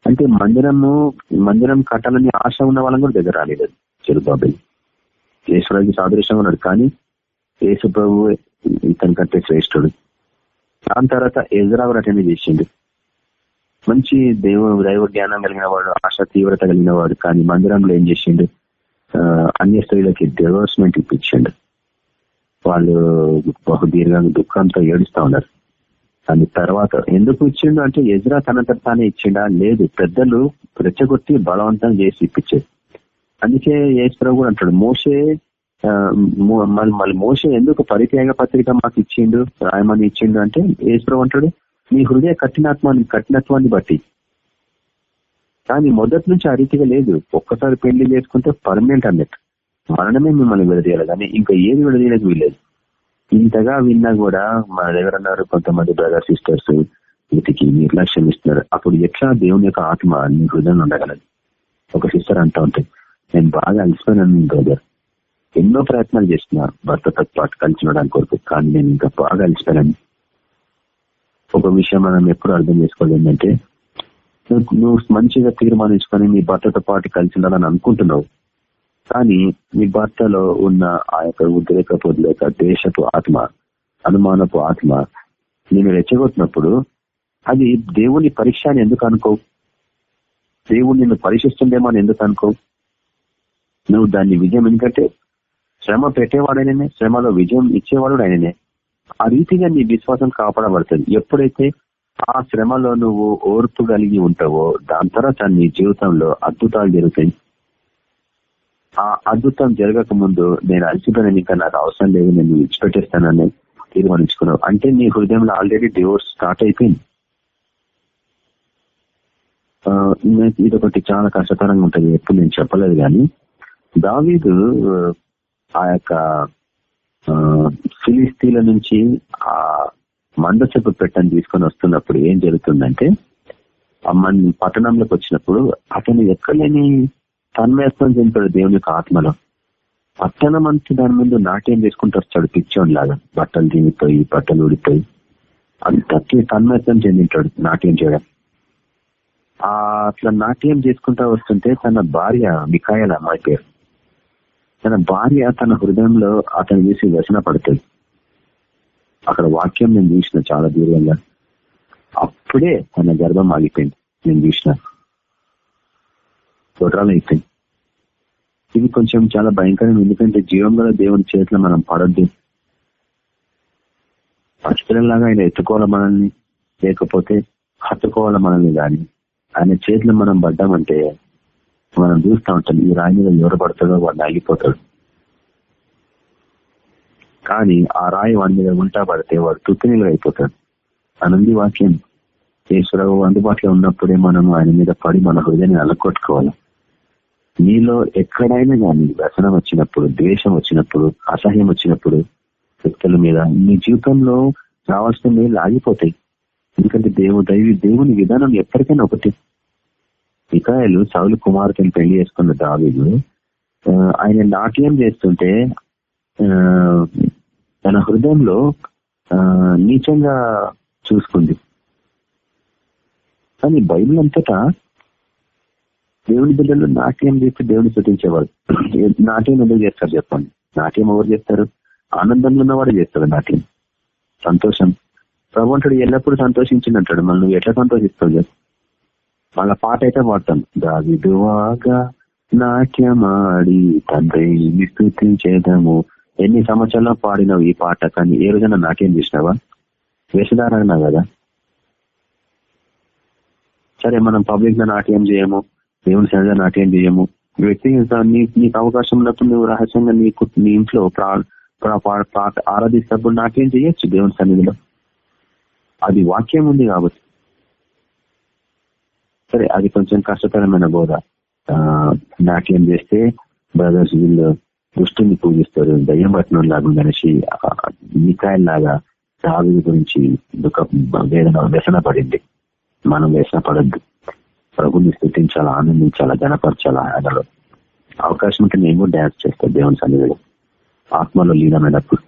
S5: అంటే మందిరము మందిరం కట్టాలని ఆశ ఉన్న వాళ్ళని కూడా దగ్గర రాలేదు చెరుబాబులు ఈశ్వరానికి సాదృశ్యం ఉన్నాడు. కానీ యేసు ప్రభు ఇతని కంటే శ్రేష్ఠుడు. దాని తర్వాత ఎజరావు అటెండ్ చేసిండు. మంచి దేవు దైవ జ్ఞానం కలిగిన వాడు ఆశ తీవ్రత కలిగిన వాడు. కానీ మందిరంలో ఏం చేసిండు? అన్య స్త్రీలకి డెవలప్మెంట్ ఇప్పించిండు. వాళ్ళు బహు దీర్ఘంగా దుఃఖంతో ఏడుస్తా ఉన్నారు. దాని తర్వాత ఎందుకు ఇచ్చిండు అంటే ఎజ్రా తనంత తానే ఇచ్చిండా? లేదు. పెద్దలు రెచ్చగొట్టి బలవంతం చేసి ఇప్పించేది అందుకే ఏసుప్రభు కూడా అంటాడు మోసే మో- మళ్ళీ మళ్ళీ మోసే ఎందుకు పరిత్యాగ పత్రిక మాకు ఇచ్చిండు? రాయమని ఇచ్చిండు అంటే ఏసుప్రభు అంటాడు మీ హృదయ కఠినత్వాన్ని కఠినత్వాన్ని బట్టి కానీ మొదటి నుంచి ఆ రీతిగా లేదు. ఒక్కసారి పెళ్ళి చేసుకుంటే పర్మనెంట్ అన్నట్టు. మరణమే మిమ్మల్ని విడదీయాలి కానీ ఇంకా ఏది విడదీయలేదు వీలేదు ఇంతగా విన్నా కూడా మన దగ్గర ఉన్నారు కొంతమంది బ్రదర్ సిస్టర్స్ వీటికి నిర్లక్ష్యం ఇస్తున్నారు. అప్పుడు ఎట్లా దేవుని యొక్క ఆత్మ నీ హృదయంలో ఉండగలదు? ఒక సిస్టర్ అంటూ ఉంటాయి నేను బాగా అలసిపోయినాను బ్రదర్. ఎన్నో ప్రయత్నాలు చేస్తున్నా భర్తతో పాటు కలిసి ఉండడానికి కొరకు కానీ నేను ఇంకా బాగా అలసిపోయాను ఒక విషయం మనం ఎప్పుడు అర్థం చేసుకోవాలి ఏంటంటే నువ్వు నువ్వు మంచిగా తీర్మానించుకొని నీ భర్తతో పాటు కలిసి ఉండాలని అనుకుంటున్నావు. కానీ నీ భర్తలో ఉన్న ఆ యొక్క ఉద్రేకపు లేక దేశపు ఆత్మ అనుమానపు ఆత్మ నేను రెచ్చగొట్టినప్పుడు అది దేవుని పరీక్ష అని ఎందుకు అనుకో దేవుడు నిన్ను పరీక్షిస్తుండేమో అని ఎందుకు అనుకో నువ్వు దాన్ని విజయం ఎందుకంటే శ్రమ పెట్టేవాడైననే శ్రమలో విజయం ఇచ్చేవాడు ఆయననే. ఆ రీతిగా నీ విశ్వాసం కాపాడబడుతుంది. ఎప్పుడైతే ఆ శ్రమలో నువ్వు ఓర్పు కలిగి ఉంటావో దాని తర్వాత నీ జీవితంలో అద్భుతాలు జరుగుతాయి. ఆ అద్భుతం జరగక ముందు నేను అలసిపోయిన ఇంకా నాకు అవసరం లేదు నేను విడిచిపెట్టేస్తానని తీర్మానించుకున్నావు. అంటే నీ హృదయంలో ఆల్రెడీ డివోర్స్ స్టార్ట్ అయిపోయింది. ఇదొకటి ఇది ఒకటి చాలా కష్టతరంగా ఉంటుంది ఎప్పుడు నేను చెప్పలేదు కానీ. దావీదు ఆ యొక్క ఫిలిస్తీన్ల నుంచి ఆ మందసపు పెట్టని తీసుకొని వస్తున్నప్పుడు ఏం జరుగుతుందంటే ఆ మన పట్టణంలోకి వచ్చినప్పుడు అతను ఎక్కలేని తన్మయత్వం చెందుతాడు దేవుని యొక్క ఆత్మలో. పట్టణం అంతా దాని ముందు నాట్యం చేసుకుంటూ వస్తాడు పిచ్చోన్ లాగా బట్టలు తినిపోయి బట్టలు ఊడిపోయి. అంతకి తన్మయత్వం చెందింటాడు నాట్యం చేయడం. ఆ అట్లా నాట్యం చేసుకుంటా వస్తుంటే తన భార్య మికాయల అమ్మాయి పేరు. తన భార్య తన హృదయంలో అతను చూసి వ్యసన పడుతుంది. అక్కడ వాక్యం నేను చూసిన చాలా దూరంగా. అప్పుడే తన గర్భం ఆగిపోయింది. నేను చూసిన. తోటరాలు అయిపోయింది ఇది కొంచెం చాలా భయంకరం ఎందుకంటే జీవం గల దేవుని చేతిలో మనం పడద్దు. పసిపిల్లలాగా ఆయన ఎత్తుకోవాలి మనల్ని. లేకపోతే హత్తుకోవాలి మనల్ని కానీ ఆయన చేతిలో మనం పడ్డామంటే మనం చూస్తూ ఉంటాం ఈ రాయి మీద ఎవరు పడతాడో వాడు ఆగిపోతాడు. కానీ ఆ రాయి వాడి మీద ఉంటా పడితే వాడు తుత్తినీళ్ళు అయిపోతాడు. అనుంది వాక్యం ఈశ్వరవు అందుబాటులో ఉన్నప్పుడే మనం ఆయన మీద పడి మన హృదయాన్ని అలకొట్టుకోవాలి నీలో ఎక్కడైనా కానీ వ్యసనం వచ్చినప్పుడు ద్వేషం వచ్చినప్పుడు అసహ్యం వచ్చినప్పుడు వ్యక్తుల మీద నీ జీవితంలో రావాల్సిన మేలు ఆగిపోతాయి. ఎందుకంటే దేవు దైవి దేవుని విధానం ఎప్పటికైనా ఒకటి. ఇకాయలు సౌలు కుమార్తెను పెళ్ళి చేసుకున్న దావీలు ఆయన నాట్యం చేస్తుంటే తన హృదయంలో ఆ, నీచంగా చూసుకుంది. కానీ బైబిల్ అంతటా దేవుని బిడ్డలు నాట్యం చేసి దేవుని స్థుతించేవారు. నాట్యం ఎందుకు చేస్తారు చెప్పండి. నాట్యం ఎవరు చేస్తారు? ఆనందంలో ఉన్నవాడు చేస్తారు నాట్యం. సంతోషం. ప్రభుత్వుడు ఎల్లప్పుడూ సంతోషించిందంటాడు మళ్ళీ నువ్వు ఎట్లా సంతోషిస్తావు చెప్పు. వాళ్ళ పాట అయితే పాడతాం. దావిడువాగా నాట్యమాడి తండ్రి స్థుతించేదము. ఎన్ని సంవత్సరాలు పాడినావు ఈ పాట? కానీ ఏ రోజైనా నాట్యం చేసినావా? వేషధారణ కదా? సరే మనం పబ్లిక్గా నాట్యం చేయము దేవుని సరిగా నాట్యం చేయము. వ్యక్తిగత నీకు అవకాశం ఉన్నప్పుడు నువ్వు రహస్యంగా నీకు నీ ఇంట్లో ప్రా- ప్రా- ఆరాధిస్తప్పుడు నాట్యం చేయొచ్చు దేవుని సన్నిధిలో. అది వాక్యం ఉంది కాబట్టి. సరే అది కొంచెం కష్టతరమైన బోధ. నాట్యం చేస్తే బ్రదర్స్ వీళ్ళు దుష్టుని పూజిస్తారు. దయ్యం లాగా కలిసి నికాయల్ లాగా గురించి దుఃఖ వేదన వ్యసన పడింది. మనం వ్యసన పడద్దు. ప్రభుని స్థుతించాలా ఆనందించాలా గణపరచాలా ఆయనలో అవకాశం ఉంటే నేను కూడా డ్యాన్స్ చేస్తాను దేవుని సన్నిధిలో. ఆత్మలో లీనమైనప్పుడు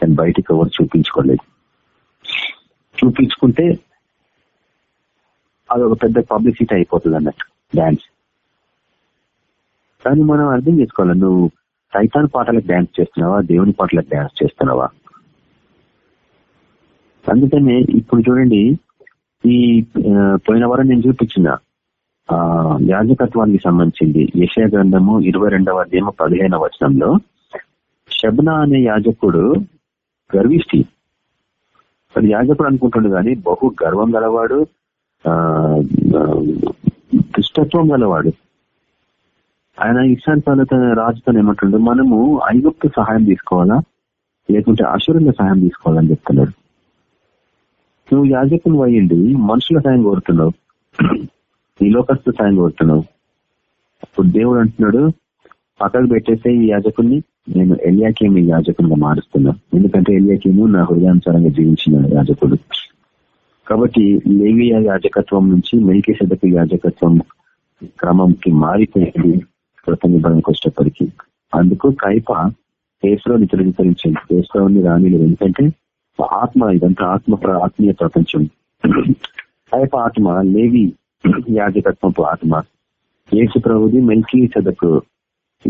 S5: కానీ బయటికి ఎవరు చూపించుకోలేదు. చూపించుకుంటే అది ఒక పెద్ద పబ్లిసిటీ అయిపోతుంది అన్నట్టు డాన్స్ కానీ మనం అర్థం చేసుకోవాలి. నువ్వు సైతాన్ పాటలకు డాన్స్ చేస్తున్నావా? దేవుని పాటలకు డాన్స్ చేస్తున్నావా? అందుకనే ఇప్పుడు చూడండి ఈ పోయిన వారం నేను చూపించిన ఆ యాజకత్వానికి సంబంధించింది యశయ గ్రంథము ఇరవై రెండవ అధ్యాయము పదిహేనవ వచనంలో శబ్న అనే యాజకుడు గర్విష్టి. అది యాజకుడు అనుకుంటుండు కానీ బహు గర్వం గలవాడు ఆ ఆ, దుష్టత్వం గలవాడు. ఆయన ఇష్టాంతాలతో రాజుతో ఏమంటుండో? మనము ఐగుప్తు సహాయం తీసుకోవాలా? లేకుంటే అసురుల సహాయం తీసుకోవాలని చెప్తున్నాడు. నువ్వు యాజకుని అయ్యింది మనుషుల సాయం కోరుతున్నావు. ఈ లోకస్తు సాయం కోరుతున్నావు. ఇప్పుడు దేవుడు అంటున్నాడు పక్కకు పెట్టేస్తే ఈ యాజకుల్ని నేను ఎలియాకేమి ఈ యాజకునిగా మారుస్తున్నా. ఎందుకంటే ఎలియాకేము నా హృదయానుసారంగా జీవించిన యాజకుడు. కాబట్టి లేవియా యాజకత్వం నుంచి మెల్కి యాజకత్వం క్రమంకి మారిపోయింది. కృత నిబంధనకు వచ్చేటప్పటికి అందుకు కైప కేసులోని తొలగించరించింది కేసులోని రానిలేదు ఎందుకంటే ఆత్మ ఇదంతా ఆత్మ ప్ర- ఆత్మీయ ప్రపంచం. కైప ఆత్మ లేవి యాజకత్వపు ఆత్మ. యేసు ప్రభుది మెల్కి చదకు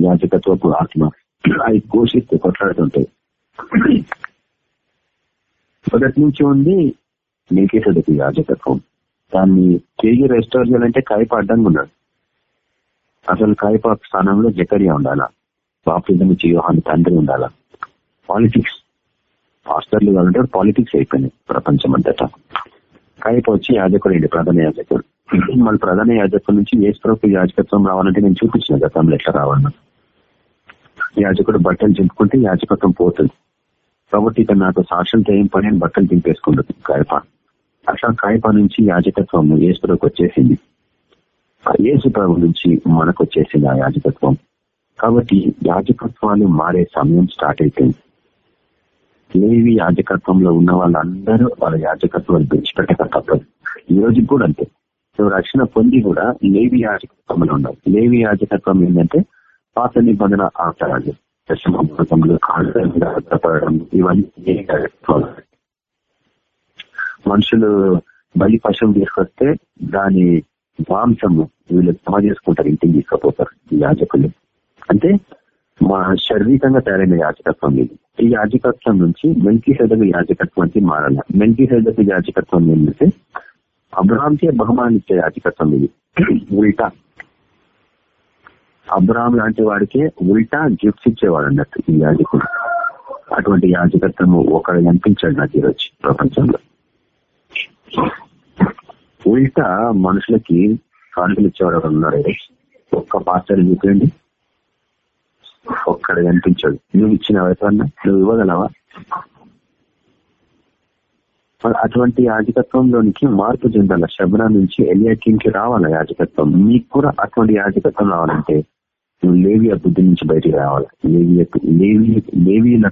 S5: యాజకత్వపు ఆత్మ. అవి ఘోషిస్తూ కొట్లాడుతుంటాయి. మొదటి నుంచి ఉంది నీకేసదకి యాజకత్వం. దాన్ని తిరిగి రెస్టోర్ చేయాలంటే కైప అడ్డంగా ఉన్నాడు. అసలు కాయప స్థానంలో జకరియా ఉండాలా? బాప్తిజం నుంచి యోహాన్ తండ్రి ఉండాలా? పాలిటిక్స్ పాస్టర్లు కావాలంటే పాలిటిక్స్ అయిపోయినాయి ప్రపంచం అంతటా కాయప వచ్చి యాజకుడు ఏంటి ప్రధాన యాజకుడు. మన ప్రధాన యాజకుడు నుంచి ఏసుప్రభు యాజకత్వం రావాలంటే నేను చూపించిన గతంలో ఎట్లా రావాలన్నా. యాజకుడు బట్టలు చింపుకుంటే యాజకత్వం పోతుంది. కాబట్టి ఇక నాకు సాక్ష్యం ఏం పని అని బట్టలు దింపేసుకుంటుంది కాయప అట్లా కాయప నుంచి యాజకత్వం ఏసుప్రభుకి వచ్చేసింది. యేసు ప్రభు నుంచి మనకు వచ్చేసింది ఆ యాజకత్వం. కాబట్టి యాజకత్వాలు మారే సమయం స్టార్ట్ అయిపోయింది. లేవి యాజకత్వంలో ఉన్న వాళ్ళందరూ వాళ్ళ యాజకత్వాలు విడిచిపెట్టక తప్పదు. ఈ రోజుకి కూడా అంతే. సో రక్షణ పొంది కూడా లేవి యాజకత్వంలో ఉన్నారు లేవి యాజకత్వం ఏంటంటే పాత నిబంధన ఆచారాలు దశమృతంలో ఆడపడడం ఇవన్నీ యాజకత్వాలు. మనుషులు బలి పశువులు తీసుకొస్తే దాని మాంసము వీళ్ళు సమ చేసుకుంటారు ఇంటికి తీసుకుపోతారు ఈ యాజకులు. అంటే మా శారీరకంగా తయారైన యాజకత్వం ఇది. ఈ యాజకత్వం నుంచి మెంకి హెదకు యాజకత్వానికి మారాల. మెంకి హెదకు యాజకత్వం ఏంటంటే అబ్రహాంకే బహుమానం ఇచ్చే యాజకత్వం ఇది. ఉల్టా. అబ్రహాం లాంటి వాడికే ఉల్టా గిఫ్ట్స్ ఇచ్చేవాడు అన్నట్టు ఈ యాజకుడు. అటువంటి యాజకత్వము ఒకడు కనిపించాడు నాకు ఈరోజు ప్రపంచంలో. ఉల్టా మనుషులకి కానుకలు ఇచ్చేవాడు ఒకడు ఒక్క పాస్టర్ చూపేయండి ఒక్కడ కనిపించాడు నువ్వు ఇచ్చిన ఎవరికన్నా? నువ్వు ఇవ్వగలవా? అటువంటి యాజకత్వంలోనికి మార్పు చెందాల? శబన నుంచి ఎలియాకింకి రావాల యాజకత్వం? నీకు కూడా అటువంటి యాజకత్వం రావాలంటే నువ్వు లేవియ బుద్ధి నుంచి బయటికి రావాలి? లేవియ లేవి లేవిల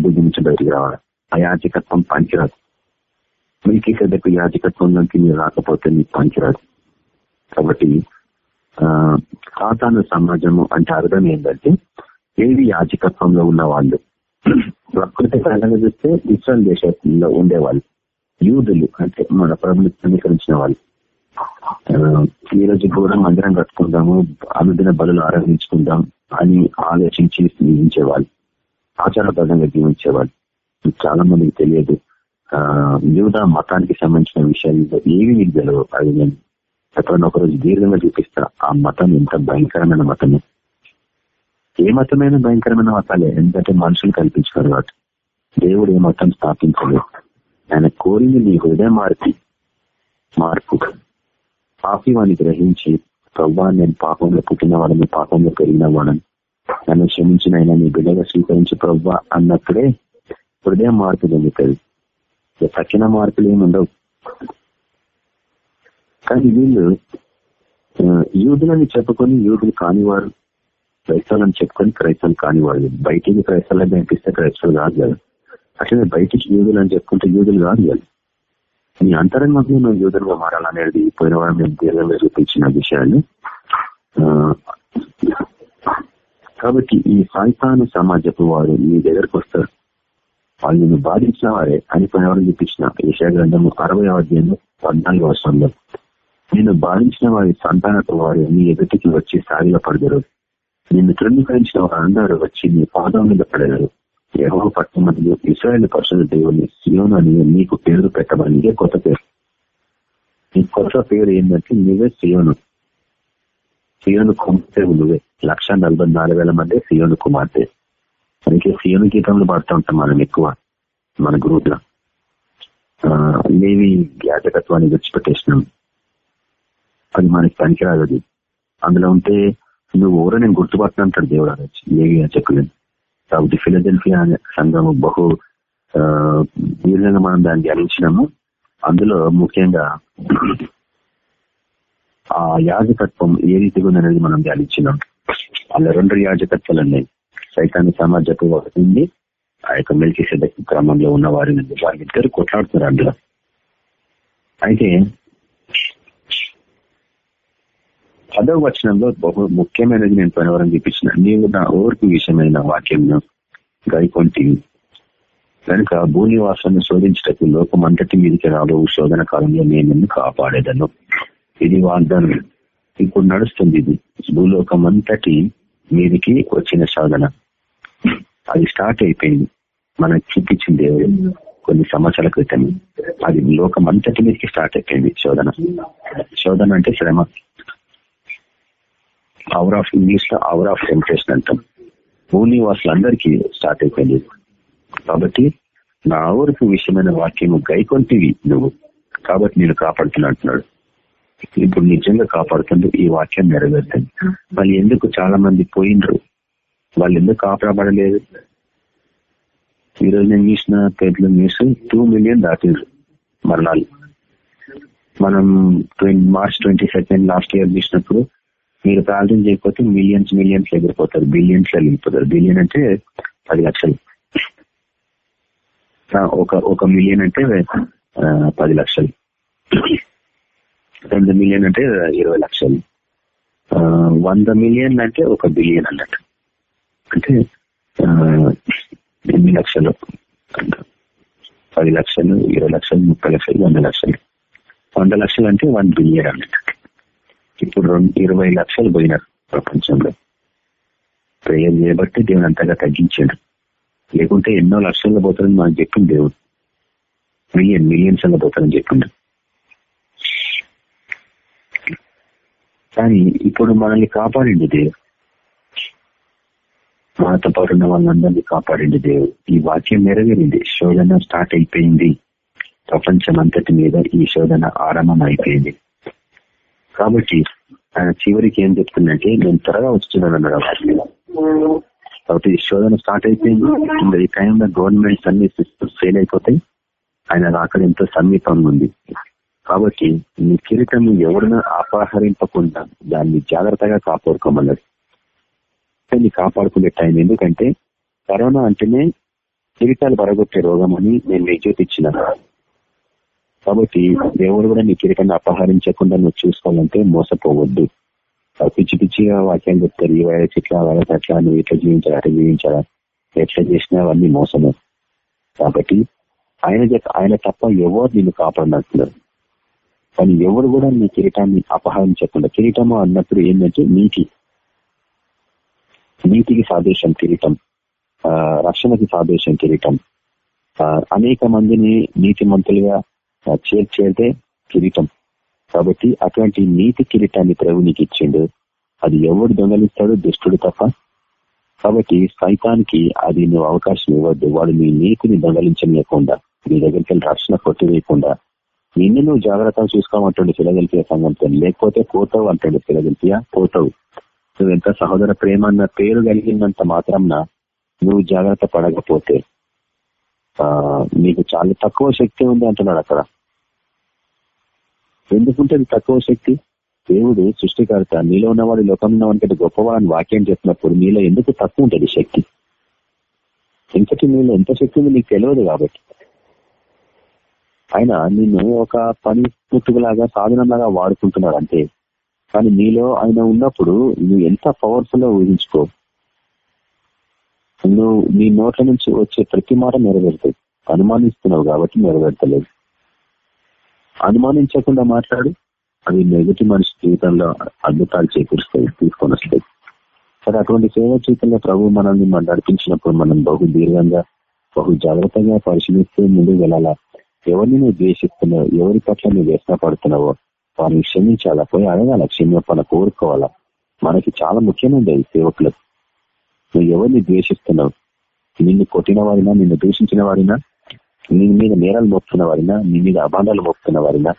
S5: బుద్ధి నుంచి బయటికి రావాలి? ఆ యాజకత్వం పనికిరాదు. మీకు యాజకత్వంలోకి మీరు రాకపోతే మీకు పనికిరాదు కాబట్టి ఆ సాతాను సమాజము అంటే అర్థం ఏంటంటే ఏవి యాజకత్వంలో ఉన్న వాళ్ళు ప్రకృతి పరంగా చూస్తే ఇస్రాయల్ దేశంలో ఉండేవాళ్ళు యూదులు అంటే మన ప్రభుత్వీకరించిన వాళ్ళు ఈ రోజు కూడా మందిరం కట్టుకుందాము అనుదిన బలు ఆరాధించుకుందాం అని ఆలోచించి జీవించేవాళ్ళు ఆచారబద్ధంగా జీవించేవాళ్ళు చాలా మందికి తెలియదు యూదా మతానికి సంబంధించిన విషయాలు ఏవి మీకు తెలియవు అది నేను ఎప్పుడన్నా ఒకరోజు దీర్ఘంగా చూపిస్తా. ఆ మతం ఎంత భయంకరమైన మతమే. ఏ మతమైన భయంకరమైన మతాలే? ఎందుకంటే మనుషులు కల్పించుకోరు కాబట్టి. దేవుడు ఏ మతం స్థాపించలేదు. ఆయన కోరింది నీ హృదయ మార్పు మార్పు. పాపి వాడిని గ్రహించి ప్రభా నేను పాపంలో పుట్టిన వాళ్ళని పాపంలో పెరిగిన వాళ్ళని. నన్ను క్షమించిన ఆయన నీ బిడ్డగా స్వీకరించి ప్రభా అన్నప్పుడే హృదయం మార్పు చెందుతుంది. ఇక మార్పులు ఏమి ఉండవు కానీ వీళ్ళు యూదులని చెప్పుకొని యూదులు కానివారు క్రైస్తవులని చెప్పుకొని క్రైస్తవులు కానివారు. బయటికి క్రైస్తవులు కనిపిస్తే క్రైస్తవులు కాదు కదా. అట్లనే బయటికి యూదులు అని చెప్పుకుంటే యూదులు కాదు కదా. నీ అంతరంగంలో నువ్వు యూదులుగా మారాలనేది పోయిన వారం మేము దీర్ఘంగా చూపించిన విషయాన్ని కాబట్టి ఈ సాయితాను సమాజపు వారు మీ దగ్గరకు వస్తారు. వాళ్ళు నిన్ను బాధించినవారే అని పోయిన చూపించిన ఏషియా గ్రంథము అరవై అధ్యాయంలో పద్నాలుగు వర్షంలో నిన్ను బాధించిన వారి సంతానపు వారు నీ ఎదుటికి వచ్చి సాగిల పడదరు. నిన్ను తృణీకరించిన వారందరూ వచ్చి నీ పాదం మీద పడగరు ఎవరో పట్టణంలో ఇస్రాయల్ పరిశుద్ధ దేవుని సియోను అని నీకు పేరు పెట్టమని ఇదే కొత్త పేరు? నీ కొత్త పేరు ఏంటంటే నువ్వే సియోను. సియోను కుమార్తె నువ్వే. లక్ష నలభై నాలుగు వేల మంది సియోను కుమార్తె. అందుకే సీఎం గీతంలో పాడుతూ ఉంటాం మనం ఎక్కువ మన గ్రూప్లో ఆ, లేవి యాజకత్వాన్ని విడిచిపెట్టేసినాం. అది మనకి పనికిరాదు అది. అందులో ఉంటే నువ్వు ఎవరో నేను గుర్తుపట్టిన అంటాడు దేవుడు అనొచ్చు లేవి యాజకులని. కాబట్టి ఫిలజెల్ఫియా సంఘము బహు ఆ, దీర్ఘంగా మనం దాన్ని ధ్యానించినాము. అందులో ముఖ్యంగా ఆ యాజకత్వం ఏ రీతిగా ఉందనేది మనం ధ్యానించినాం. అలా రెండు యాజకత్వాలు ఉన్నాయి. సైతాన్ని సమాజపు వస్తుంది ఆ యొక్క మెల్కి క్రమంలో ఉన్న వారి నుండి వారిద్దరు కొట్లాడుతున్నారు అందులో. అయితే పదవ వచనంలో బహు ముఖ్యమైనది నేను పోయినవరం చూపించిన నీవు నా ఓర్పు విషయమైన వాక్యంను గైకొంటివి కనుక భూనివాసాన్ని శోధించటకు లోకం అంతటి మీదకి రాబో శోధన కాలంలో నేను కాపాడేదను. ఇది వాగ్దానం. ఇప్పుడు నడుస్తుంది ఇది. భూలోకం అంతటి మీదికి వచ్చిన సాధన అది స్టార్ట్ అయిపోయింది. మనకు చూపించింది దేవుడు కొన్ని సంవత్సరాల క్రితం అది లోకం అంతటి మీదకి స్టార్ట్ అయిపోయింది శోధన. శోధన అంటే శ్రమ. అవర్ ఆఫ్ ఇంగ్లీష్లో అవర్ ఆఫ్ టెంప్టేషన్ అంటాం. భూమి వాసులందరికీ స్టార్ట్ అయిపోయింది. కాబట్టి నా ఊరికి విషయమైన వాక్యము గైకొంటివి నువ్వు. కాబట్టి నేను కాపాడుతున్నా అంటున్నాడు. ఇప్పుడు నిజంగా కాపాడుతుంది ఈ వాక్యం నెరవేరుతుంది. మళ్ళీ ఎందుకు చాలా మంది పోయినరు వాళ్ళు ఎందుకు కాపాడబడలేదు ఈ రోజు నేను చూసిన పేర్లు న్యూస్ టూ మిలియన్ దాటిండ్రు మరణాలు. మనం March twenty second last year చూసినప్పుడు మీరు ప్రార్థన చేయకపోతే మిలియన్స్ మిలియన్స్ ఎగిరిపోతారు బిలియన్స్లో వెళ్ళిపోతారు బిలియన్ అంటే పది లక్షలు. ఒక ఒక మిలియన్ అంటే పది లక్షలు. రెండు మిలియన్ అంటే ఇరవై లక్షలు. వంద మిలియన్ అంటే ఒక బిలియన్ అన్నట్టు. అంటే ఎన్ని లక్షలు. పది లక్షలు ఇరవై లక్షలు ముప్పై లక్షలు వంద లక్షలు. వంద లక్షలు అంటే వన్ బిలియన్ అన్నట్టు ఇప్పుడు రెండు ఇరవై లక్షలు పోయినారు ప్రపంచంలో. ప్రేయర్ చేయబట్టి దేవుని అంతగా తగ్గించాడు. లేకుంటే ఎన్నో లక్షల్లో పోతుందని మనకు చెప్పింది దేవుడు. మిలియన్ మిలియన్స్లో పోతుందని చెప్పిండు. కానీ ఇప్పుడు మనల్ని కాపాడింది దేవుడు. మనతో పాటు ఉన్న వాళ్ళందరినీ కాపాడండి దేవుడు. ఈ వాక్యం నెరవేరింది. శోధన స్టార్ట్ అయిపోయింది. ప్రపంచం అంతటి మీద ఈ శోధన ఆరంభం అయిపోయింది కాబట్టి ఆయన చివరికి ఏం చెప్తుందంటే నేను త్వరగా వస్తున్నాను అన్నాడు వాటి కాబట్టి ఈ శోధన స్టార్ట్ అయిపోయింది. ఈ టైంలో గవర్నమెంట్స్ అన్ని సిస్టమ్స్ ఫెయిల్ అయిపోతాయి. ఆయన అక్కడ ఎంతో సమీపంగా ఉంది. కాబట్టి నీ కిరీటం ఎవరినో అపహరింపకుండా దాన్ని జాగ్రత్తగా కాపాడుకోమన్నది ని కాపాడుకునే టైం ఎందుకంటే కరోనా అంటేనే కిరీటాలు పరగొట్టే రోగం అని నేను మీకు చూపించిన కాబట్టి దేవుడు కూడా నీ కిరీటాన్ని అపహరించకుండా నువ్వు చూసుకోవాలంటే మోసపోవద్దు. పిచ్చి పిచ్చిగా వాక్యం చెప్తారు ఈ వైరస్ ఇట్లా వైరస్ అట్లా నువ్వు ఇట్లా జీవించాలి అట్లా జీవించాలా ఎట్లా చేసినా అవన్నీ మోసమే. కాబట్టి ఆయన ఆయన తప్ప ఎవరు నిన్ను కాపాడినట్టున్నారు కానీ ఎవరు కూడా నీ కిరీటాన్ని అపహరించకుండా కిరీటము అన్నప్పుడు ఏంటంటే నీటి నీతికి సాదేశం కిరీటం ఆ, రక్షణకి సాదేశం కిరీటం. అనేక మందిని నీతిమంతులుగా ఆ, చేర్చేదే కిరీటం. కాబట్టి అటువంటి నీతి కిరీటాన్ని ప్రభు నీకు ఇచ్చిండు. అది ఎవడు దొంగలిస్తాడు దుష్టుడు తప్ప. కాబట్టి సైతానికి అది నువ్వు అవకాశం ఇవ్వద్దు. వాడు నీ నీతిని దొంగలించనీయకుండా నీ దగ్గరికి రక్షణ కొట్టివేయకుండా నిన్ను నువ్వు జాగ్రత్తగా చూసుకోమంటుండే ఫిలదెల్ఫియా సంఘంతో. లేకపోతే పోతావు అంటాడు ఫిలదెల్ఫియా పోతావు. నువ్వు ఎంత సహోదర ప్రేమ అన్న పేరు కలిగినంత మాత్రం నువ్వు జాగ్రత్త పడకపోతే నీకు చాలా తక్కువ శక్తి ఉంది అంటున్నాడు అక్కడ. ఎందుకుంటే తక్కువ శక్తి? దేవుడు సృష్టికర్త నీలో ఉన్నవాడు లోకంలో ఉన్నవాడికంటే గొప్పవాడని వాక్యం చెప్పినప్పుడు నీలో ఎందుకు తక్కువ ఉంటుంది శక్తి? ఇంతటి నీలో ఎంత శక్తి ఉంది నీకు తెలియదు కాబట్టి. ఆయన నిన్ను ఒక పని పుట్టుకలాగా సాధనంలాగా వాడుకుంటున్నాడు అంతే కానీ నీలో ఆయన ఉన్నప్పుడు నువ్వు ఎంత పవర్ఫుల్ ఊహించుకో. నువ్వు నీ నోట్ల నుంచి వచ్చే ప్రతి మాట నెరవేరుతుంది అనుమానిస్తున్నావు కాబట్టి నెరవేర్తలేదు. అనుమానించకుండా మాట్లాడు. అవి నెగటివ్ మనిషి జీవితంలో అద్భుతాలు చేకూరుస్తాయి తీసుకొని వస్తాయి సరే అటువంటి సేవ జీవితంలో ప్రభు మనల్ని మనం నడిపించినప్పుడు మనం బహు దీర్ఘంగా బహు జాగ్రత్తగా పరిశీలిస్తూ ముందుకు వెళ్ళాలా? ఎవరిని నువ్వు ద్వేషిస్తున్నావు? ఎవరి పట్ల నువ్వు వ్యసన పడుతున్నావో వారిని క్షమించాలా? పోయి అడగాల క్షమాపణ కోరుకోవాలా? మనకి చాలా ముఖ్యమైనది అది సేవకులకు నువ్వు ఎవరిని ద్వేషిస్తున్నావు? నిన్ను కొట్టిన వారినా నిన్ను దూషించిన వారినా? నీ మీద నేరాలు మోపుతున్న వారినా? నీ మీద అభాండాలు మోపుతున్న వారినా?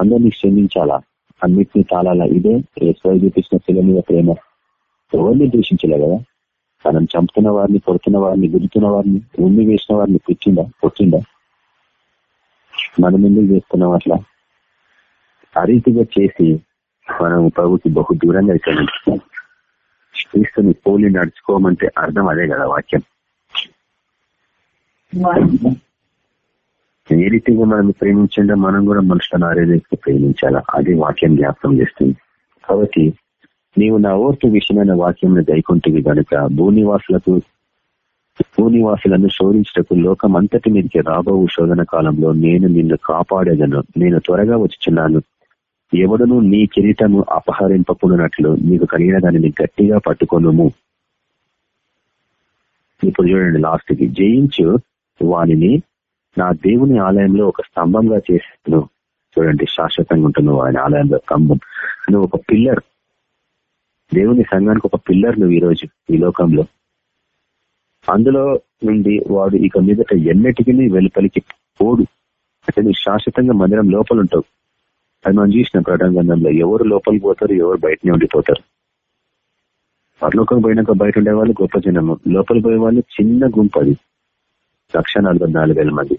S5: అందరినీ క్షమించాలా? అన్నిటినీ తాళాలా? ఇదే ఏసువై చూపించిన శిల మీద ప్రేమ. ఎవరిని దూషించలే కదా? మనం చంపుతున్న వారిని కొడుతున్న వారిని గుర్తున్న వారిని ఉమ్మి వేసిన వారిని పుట్టిందా? పుట్టిందా? మనం ఎందుకు చేస్తున్నాం అట్లా ఆ రీతిగా చేసి మనం ప్రభుకి బహు దూరంగా అయిపోయినాం క్రీస్తుని పోలి నడుచుకోమంటే అర్థం అదే కదా వాక్యం. ఏ రీతిగా మనం ప్రేమించండి మనం కూడా మనుషులను ఆ రీతిగా ప్రేమించాలా? అది వాక్యం జ్ఞాపకం చేస్తుంది. కాబట్టి నీవు నా ఓర్పు విషయమైన వాక్యం దైకుంటుంది కనుక భూనివాసులకు భూనివాసులను శోధించటకు లోకం అంతటి మీదకి రాబో శోధన కాలంలో నేను నిన్ను కాపాడేదను. నేను త్వరగా వచ్చుచున్నాను. ఎవడను నీ కిరీటము అపహరింపకున్నట్లు నీకు కలిగిన దానిని గట్టిగా పట్టుకొనుము. ఇప్పుడు చూడండి లాస్ట్కి జయించు వానిని నా దేవుని ఆలయంలో ఒక స్తంభంగా చేస్తాను చూడండి శాశ్వతంగా ఉంటున్నావు ఆయన ఆలయంలో స్తంభం. నువ్వు ఒక పిల్లర్. దేవుని సంఘానికి ఒక పిల్లర్ నువ్వు ఈరోజు ఈ లోకంలో. అందులో నుండి వాడు ఇక మీదట ఎన్నటికీ వెలుపలికి పోడు. అంటే నువ్వు శాశ్వతంగా మందిరం లోపల ఉంటావు అది మనం చూసిన ప్రటంగంలో ఎవరు లోపలికి పోతారు ఎవరు బయటనే ఉండిపోతారు. పరలోకం పోయినాక బయట ఉండేవాళ్ళు గొప్ప జనము. లోపలికి పోయే వాళ్ళు చిన్న గుంపు అది. లక్ష మంది.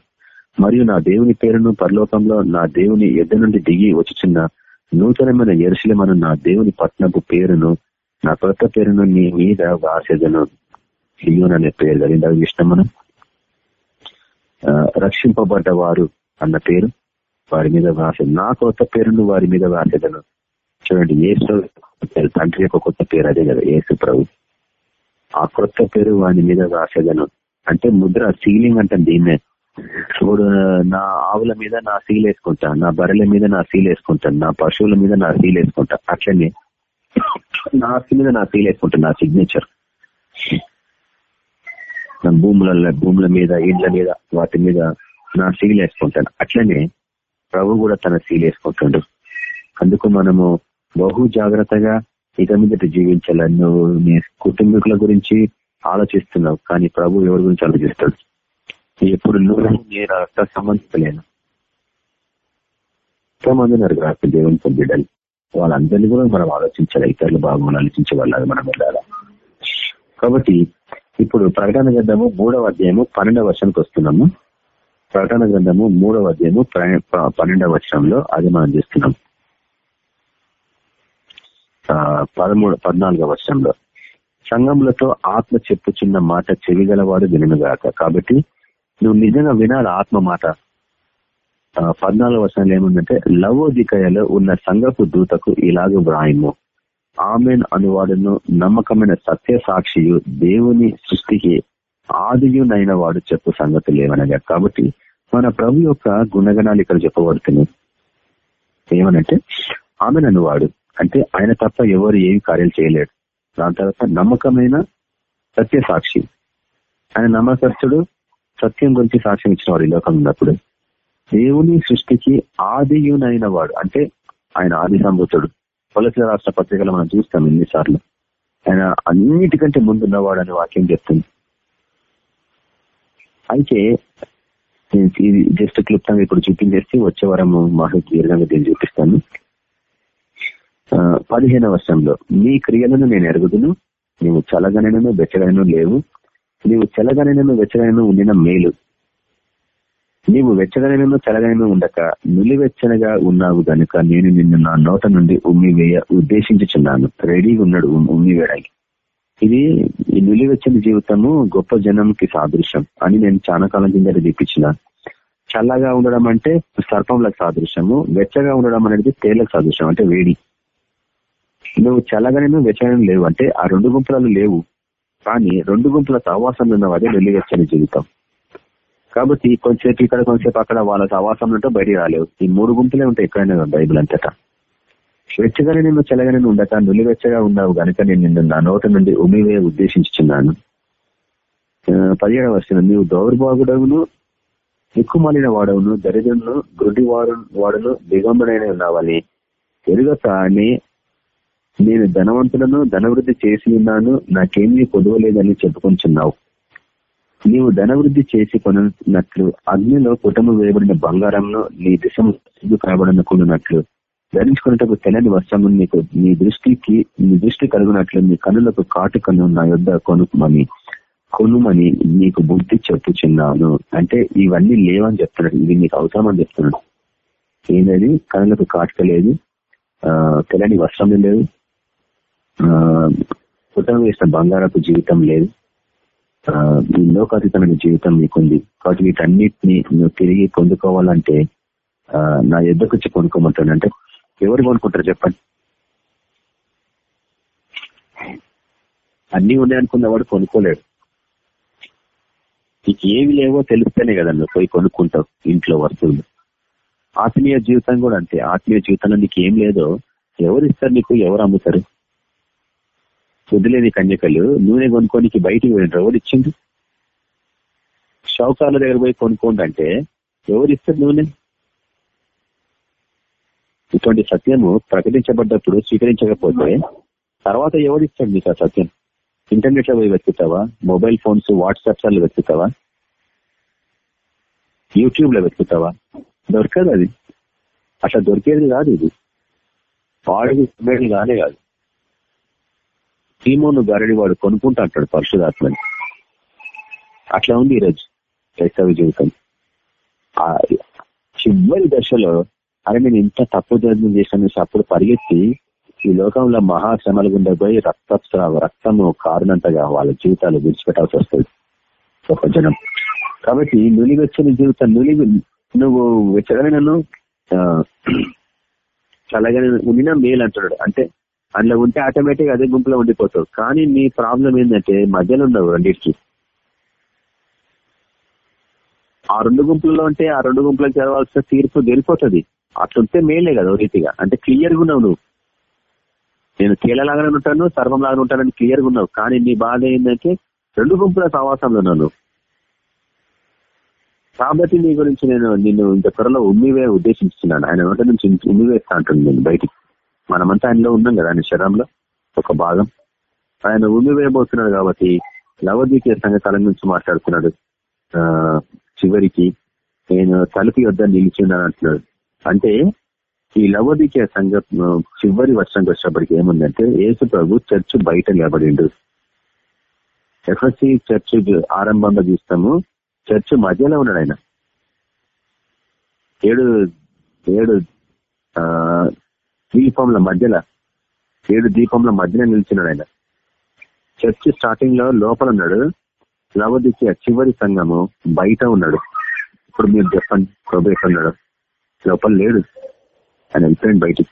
S5: మరియు నా దేవుని పేరును పరలోకంలో నా దేవుని ఎద్ద నుండి దిగి వచ్చిన నూతనమైన ఎరుసలేమను నా దేవుని పట్నపు పేరును నా కొత్త పేరును నీ మీద వాసేదను సియోన్ అనే పేరు కలిగిందా. విష్ణం మనం రక్షింపబడ్డవారు రక్షింపబడ్డ వారు అన్న పేరు. వారి మీద వ్రాసే నా కొత్త పేరును వారి మీద వ్రాసేదను చూడండి ఏసు తండ్రి యొక్క కొత్త పేరు అదే కదా ఏసు ప్రభు. ఆ కొత్త పేరు వాని మీద వ్రాసేదను అంటే ముద్ర సీలింగ్ అంటే దీన్నే చూడు నా ఆవుల మీద నా సీల్ వేసుకుంటా నా బర్రెల మీద నా సీల్ వేసుకుంటాను నా పశువుల మీద నా సీల్ వేసుకుంటా. అట్లనే నా ఆస్తి మీద నా సీల్ వేసుకుంటా నా సిగ్నేచర్ నా భూముల భూముల మీద ఇండ్ల మీద వాటి మీద నా సీల్ వేసుకుంటాను. అట్లనే ప్రభు కూడా తన సీల్ వేసుకుంటాడు. అందుకు మనము బహు జాగ్రత్తగా ఇక మీదట జీవించాలని నువ్వు నీ కుటుంబీకుల గురించి ఆలోచిస్తున్నావు కానీ ప్రభు ఎవరి గురించి ఆలోచిస్తాడు? ఎప్పుడు నువ్వు నేను రక్త సంబంధించలేను ఎంతోమంది మంది ఉన్నారు రాష్ట్ర దేవునితో వాళ్ళందరినీ కూడా మనం ఆలోచించాలి. ఇతరులు బాగా ఆలోచించే వాళ్ళు మనం వెళ్ళాలి కాబట్టి ఇప్పుడు ప్రకటన గ్రంథము మూడవ అధ్యాయము పన్నెండవ వర్షానికి వస్తున్నాము. ప్రకటన గ్రంథము మూడవ అధ్యాయము ప్ర- పన్నెండవ వర్షంలో అది మనం చేస్తున్నాం. పదమూడు పద్నాలుగవ వర్షంలో సంఘములతో ఆత్మ చెప్పుచున్న మాట చెవిగలవాడు వినగాక కాబట్టి నువ్వు నిజంగా వినాలి ఆత్మ మాట? పద్నాలుగు వర్షాలు ఏముందంటే లవోదికయలో ఉన్న సంఘపు దూతకు ఇలాగ వ్రాయము. ఆమెన్ అనువాడును నమ్మకమైన సత్య సాక్షియు దేవుని సృష్టికి ఆదియునైన వాడు చెప్పు సంగతులు ఏమనగా కాబట్టి మన ప్రభు యొక్క గుణగణాలు ఇక్కడ చెప్పబడుతున్నాయి. ఏమనంటే ఆమె నన్ను వాడు. అంటే ఆయన తప్ప ఎవరు ఏమి కార్యాలు చేయలేడు. దాని తర్వాత నమ్మకమైన సత్య సాక్షి. ఆయన నమ్మకస్తుడు సత్యం గురించి సాక్ష్యం ఇచ్చిన వాడు ఈ లోకం ఉన్నప్పుడు. దేవుని సృష్టికి ఆదియునైన వాడు. అంటే ఆయన ఆది సంభూతుడు పొలసిన రాష్ట్ర పత్రికలో మనం చూస్తాం ఎన్నిసార్లు. ఆయన అన్నిటికంటే ముందున్నవాడు అనే వాక్యం చెప్తుంది. అయితే ఇది జస్ట్ క్లుప్తంగా ఇప్పుడు చూపించేసి వచ్చే వారం మాకు దీర్ఘంగా దీన్ని చూపిస్తాను. పదిహేను వర్షంలో నీ క్రియలను నేను ఎరుగుదును నీవు చలగనను వెచ్చగనను లేవు నీవు చలగనను వెచ్చగనను ఉండిన మేలు. నీవు వెచ్చగనను చల్లగనను ఉండక నులివెచ్చనగా ఉన్నావు గనుక నేను నిన్ను నా నోట నుండి ఉమ్మి వేయ ఉద్దేశించుచున్నాను. రెడీగా ఉన్నాడు ఉమ్మి వేయడానికి. ఇది ఈ నులివెచ్చని జీవితము గొప్ప జనంకి సాదృశ్యం అని నేను చాలా కాలం కింద చూపించిన చల్లగా ఉండడం అంటే సర్పంలకు సాదృశ్యము వెచ్చగా ఉండడం అనేది తేళ్ళకు సాదృశ్యం అంటే వేడి. నువ్వు చల్లగానే వెచ్చగానే లేవు అంటే ఆ రెండు గుంపులలో లేవు. కానీ రెండు గుంపుల సహవాసంలో ఉన్నవాడే వెల్లివెచ్చని జీవితం. కాబట్టి కొంచెంసేపు ఇక్కడ కొంచెంసేపు అక్కడ వాళ్ళ సహవాసంలో ఉంటే బయటికి రాలేవు. ఈ మూడు గుంపులే ఉంటాయి ఎక్కడైనా బైబిల్ అంతటా. వెచ్చగానే నేను చల్లగానే ఉండక నులివెచ్చగా ఉన్నావు కనుక నేను నిన్ను నా నోట నుండి ఉమివే ఉద్దేశించున్నాను పదిహేడవ వర్షం నీవు దౌర్భాగుడవును ఎక్కుమాలిన వాడవును దరిద్రును గుడ్డి వాడు వాడును దిగంబడైన ఉన్నావని. ఎరుగతానే నేను ధనవంతులను ధనవృద్ధి చేసి ఉన్నాను నాకేమీ పొదవలేదని చెప్పుకుంటున్నావు నీవు ధనవృద్ధి చేసి కొనున్నట్లు అగ్నిలో కుటుంబం వేయబడిన బంగారంను నీ దిశ కనబడనుకున్నట్లు. ధరించుకున్నట్టు తెల్లని వస్త్రము నీకు నీ దృష్టికి నీ దృష్టి కలుగునట్లు నీ కనులకు కాటుకను నా యొద్ కొనుమని కొనుమని నీకు బుద్ధి చెప్పుచున్నాను. అంటే ఇవన్నీ లేవని చెప్తున్నాడు ఇవి నీకు అవసరమని చెప్తున్నాడు. ఏంటది? కనులకు కాటుక లేదు తెల్లని వస్త్రం లేదు పుట్టం వేసిన బంగారపు జీవితం లేదు ఈ లోకాతీతమైన జీవితం నీకుంది. కాబట్టి వీటన్నిటిని నువ్వు తిరిగి పొందుకోవాలంటే నా ఎద్దకు వచ్చి కొనుక్కోమంటాడు. అంటే ఎవరు కొనుక్కుంటారు చెప్పండి? అన్నీ ఉన్నాయనుకున్నవాడు కొనుక్కోలేడు. నీకు ఏవి లేవో తెలిస్తేనే కదా నువ్వు పోయి కొనుక్కుంటావు ఇంట్లో వస్తువులు. ఆత్మీయ జీవితం కూడా అంతే. ఆత్మీయ జీవితంలో నీకు ఏం లేదో ఎవరు ఇస్తారు నీకు? ఎవరు అమ్ముతారు? వదిలేని కన్యకలు నూనె కొనుక్కోనికి బయటికి పోయిన ఎవరు ఇచ్చింది షౌకాల దగ్గర పోయి కొనుక్కోండి అంటే ఎవరు ఇస్తారు నూనె? ఇటువంటి సత్యము ప్రకటించబడ్డప్పుడు స్వీకరించకపోతే తర్వాత ఎవరిస్తాడు నీకు ఆ సత్యం? ఇంటర్నెట్లో పోయి వెతుకుతావా? మొబైల్ ఫోన్స్ వాట్సాప్స్లో వెతుకుతావా? యూట్యూబ్లో వెతుకుతావా? దొరకదు అది. అట్లా దొరికేది కాదు ఇది. వాడికి కానే కాదు. సీమోను గారడి వాడు కొనుక్కుంటా అంటాడు పరిశుధాత్మని. అట్లా ఉంది ఈరోజు క్రైస్తవ జీవితం. చివరి దశలో అరే నేను ఇంత తప్పు జన్మం చేశాను అప్పుడు పరిగెత్తి ఈ లోకంలో మహాశ్రమలు గుండా పోయి రక్త రక్తము కారునంతగా వాళ్ళ జీవితాలు విడిచిపెట్టాల్సి వస్తుంది. గొప్ప జనం. కాబట్టి నులివెచ్చని జీవితం నులివి నువ్వు వెచ్చగానే నన్ను చల్లగానే ఉండినా మేలు అంటున్నాడు. అంటే అందులో ఉంటే ఆటోమేటిక్ అదే గుంపులో ఉండిపోతావు. కానీ నీ ప్రాబ్లం ఏంటంటే మధ్యలో ఉండవు రెండింటికి ఆ రెండు గుంపులలో ఉంటే ఆ రెండు గుంపులకు చదవాల్సిన తీర్పు గెలిపోతుంది అట్లుంటే మేలే కదా రీతిగా. అంటే క్లియర్గా ఉన్నావు నువ్వు. నేను తేలలాగానే ఉంటాను సర్వం లాగానే ఉంటానని క్లియర్గా ఉన్నావు. కానీ నీ బాధ ఏంటంటే రెండు గుంపుల సవాసంలో ఉన్నాను కాబట్టి నీ గురించి నేను నిన్ను ఇంత త్వరలో ఉమ్మివే ఉద్దేశించుతున్నాను. ఆయన వంట నుంచి ఉమ్మివేస్తా అంటుంది నేను బయటికి. మనమంతా ఆయనలో ఉన్నాం కదా ఆయన శరీరంలో ఒక భాగం. ఆయన ఉమ్మివేయబోతున్నాడు కాబట్టి లవద్వీకీయ సంఘకాలం నుంచి మాట్లాడుతున్నాడు. చివరికి నేను తలుపు వద్ద నిలిచిన్నాను అంటున్నాడు. అంటే ఈ లవదీకీయ సంఘ చివరి వర్షంకి వచ్చేప్పటికి ఏముందంటే యేసు ప్రభు చర్చ్ బయట నిలబడిండు. ఎఫ్ఎస్సి చర్చ్ ఆరంభంగా చూస్తాము. చర్చ్ మధ్యలో ఉన్నాడు ఆయన. ఏడు ఏడు దీపంల మధ్యలో ఏడు దీపంల మధ్యలో నిలిచినాడు ఆయన. చర్చ్ స్టార్టింగ్లో లోపల ఉన్నాడు. లవదికి చివరి సంఘము బయట ఉన్నాడు. ఇప్పుడు మీరు చెప్పండి ప్రభేష్ ఉన్నాడు? లోపల లేడు. ఆయన వెళ్ళిపోయింది బయటికి.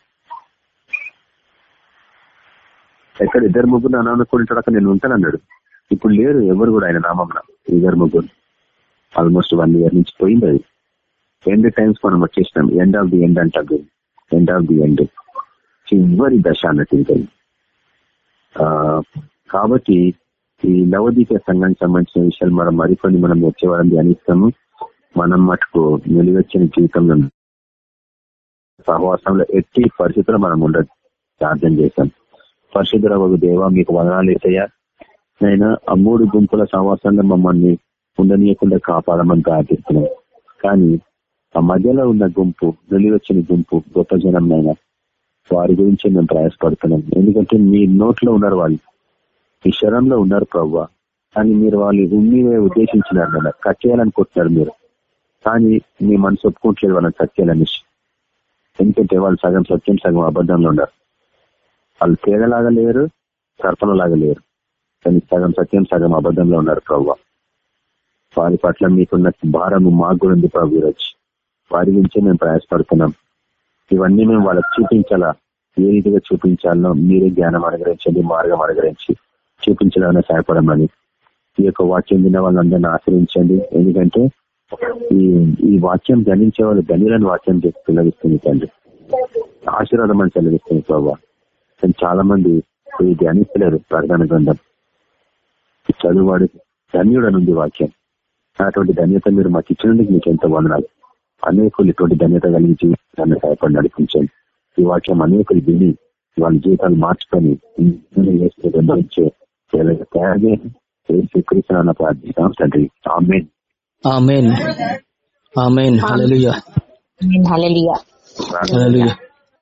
S5: ఎక్కడ ఇద్దరు ముగ్గురు అనుకుంటాడు అక్కడ నేను ఉంటానన్నాడు ఇప్పుడు లేరు ఎవరు కూడా ఆయన నామం ఇద్దరు ముగ్గురు. ఆల్మోస్ట్ వన్ ఇయర్ నుంచి పోయింది అది. ఎండ్ టైమ్స్ మనం వచ్చేసినాం. ఎండ్ ఆఫ్ ది ఎండ్ అంటారు ఎండ్ ఆఫ్ ది ఎండ్ చివరి దశ అన్నట్టు ఇంకా కాబట్టి ఈ నవదీప సంఘానికి సంబంధించిన విషయాలు మనం మరికొన్ని మనం వచ్చేవారని ధ్యానిస్తాము. మనం మటుకు నిలువెచ్చిన జీవితంలో సహవాసంలో ఎట్టి పరిస్థితుల్లో మనం ఉండదు. ప్రార్థన చేశాం పరిశుద్ధ దేవ మీకు వదనాలు వేసయ్యా నైనా ఆ మూడు గుంపుల సహవాసంలో మమ్మల్ని ఉండనీయకుండా కాపాడమని ప్రార్థిస్తున్నాం. కానీ ఆ మధ్యలో ఉన్న గుంపు నిలువచ్చిన గుంపు గొప్ప జనం వారి గురించి మేము ప్రయాసపడుతున్నాం. ఎందుకంటే మీ నోట్లో ఉన్నారు వాళ్ళు. ఈ శరంలో ఉన్నారు ప్రవ్వ. కానీ మీరు వాళ్ళు ఉన్నీవే ఉద్దేశించినారు కట్ చేయాలనుకుంటున్నారు మీరు. కానీ మీ మనసు ఒప్పుకోవట్లేదు వాళ్ళని సత్యాలని ఎందుకంటే వాళ్ళు సగం సత్యం సగం అబద్ధంలో ఉన్నారు. వాళ్ళు తేడలాగా లేరు సర్పణలాగా లేరు. కానీ సగం సత్యం సగం అబద్ధంలో ఉన్నారు ప్రవ్వ. వారి పట్ల మీకున్న భారము మాకు కూడా ఉంది ప్రభు ఈరోజు. వారి గురించే మేము ప్రయాసపడుతున్నాం. ఇవన్నీ మేము వాళ్ళకి చూపించాలా? ఏ రీతిగా చూపించాలనో మీరే జ్ఞానం అనుగ్రహించండి మార్గం అనుగ్రహించి చూపించాలని సహాయపడమని. ఈ యొక్క వాక్యం విన్న వాళ్ళందరినీ ఆశ్రయించండి. ఎందుకంటే ఈ ఈ వాక్యం గణించే వాళ్ళు గనిలను వాక్యం పిల్లగిస్తుంది తండ్రి. ఆశీర్వాదం అని చెల్లిస్తుంది ప్రభావ కానీ చాలా మంది ఇది ధ్యానిస్తలేరు ప్రధాన గ్రంథం. చదువువాడు ధన్యుడు ఉంది వాక్యం. అటువంటి ధన్యత మీరు మాకు ఇచ్చినందుకు మీకు ఎంతో వందనాలు. అనేకులు ఇటువంటి ధన్యత కలిగించి నన్ను సహాయపడి నడిపించండి. ఈ వాక్యం అనేకులు విని వాళ్ళ జీవితాలు మార్చుకొని స్వీకరిస్తున్న ప్రార్థిస్తాం తండ్రి.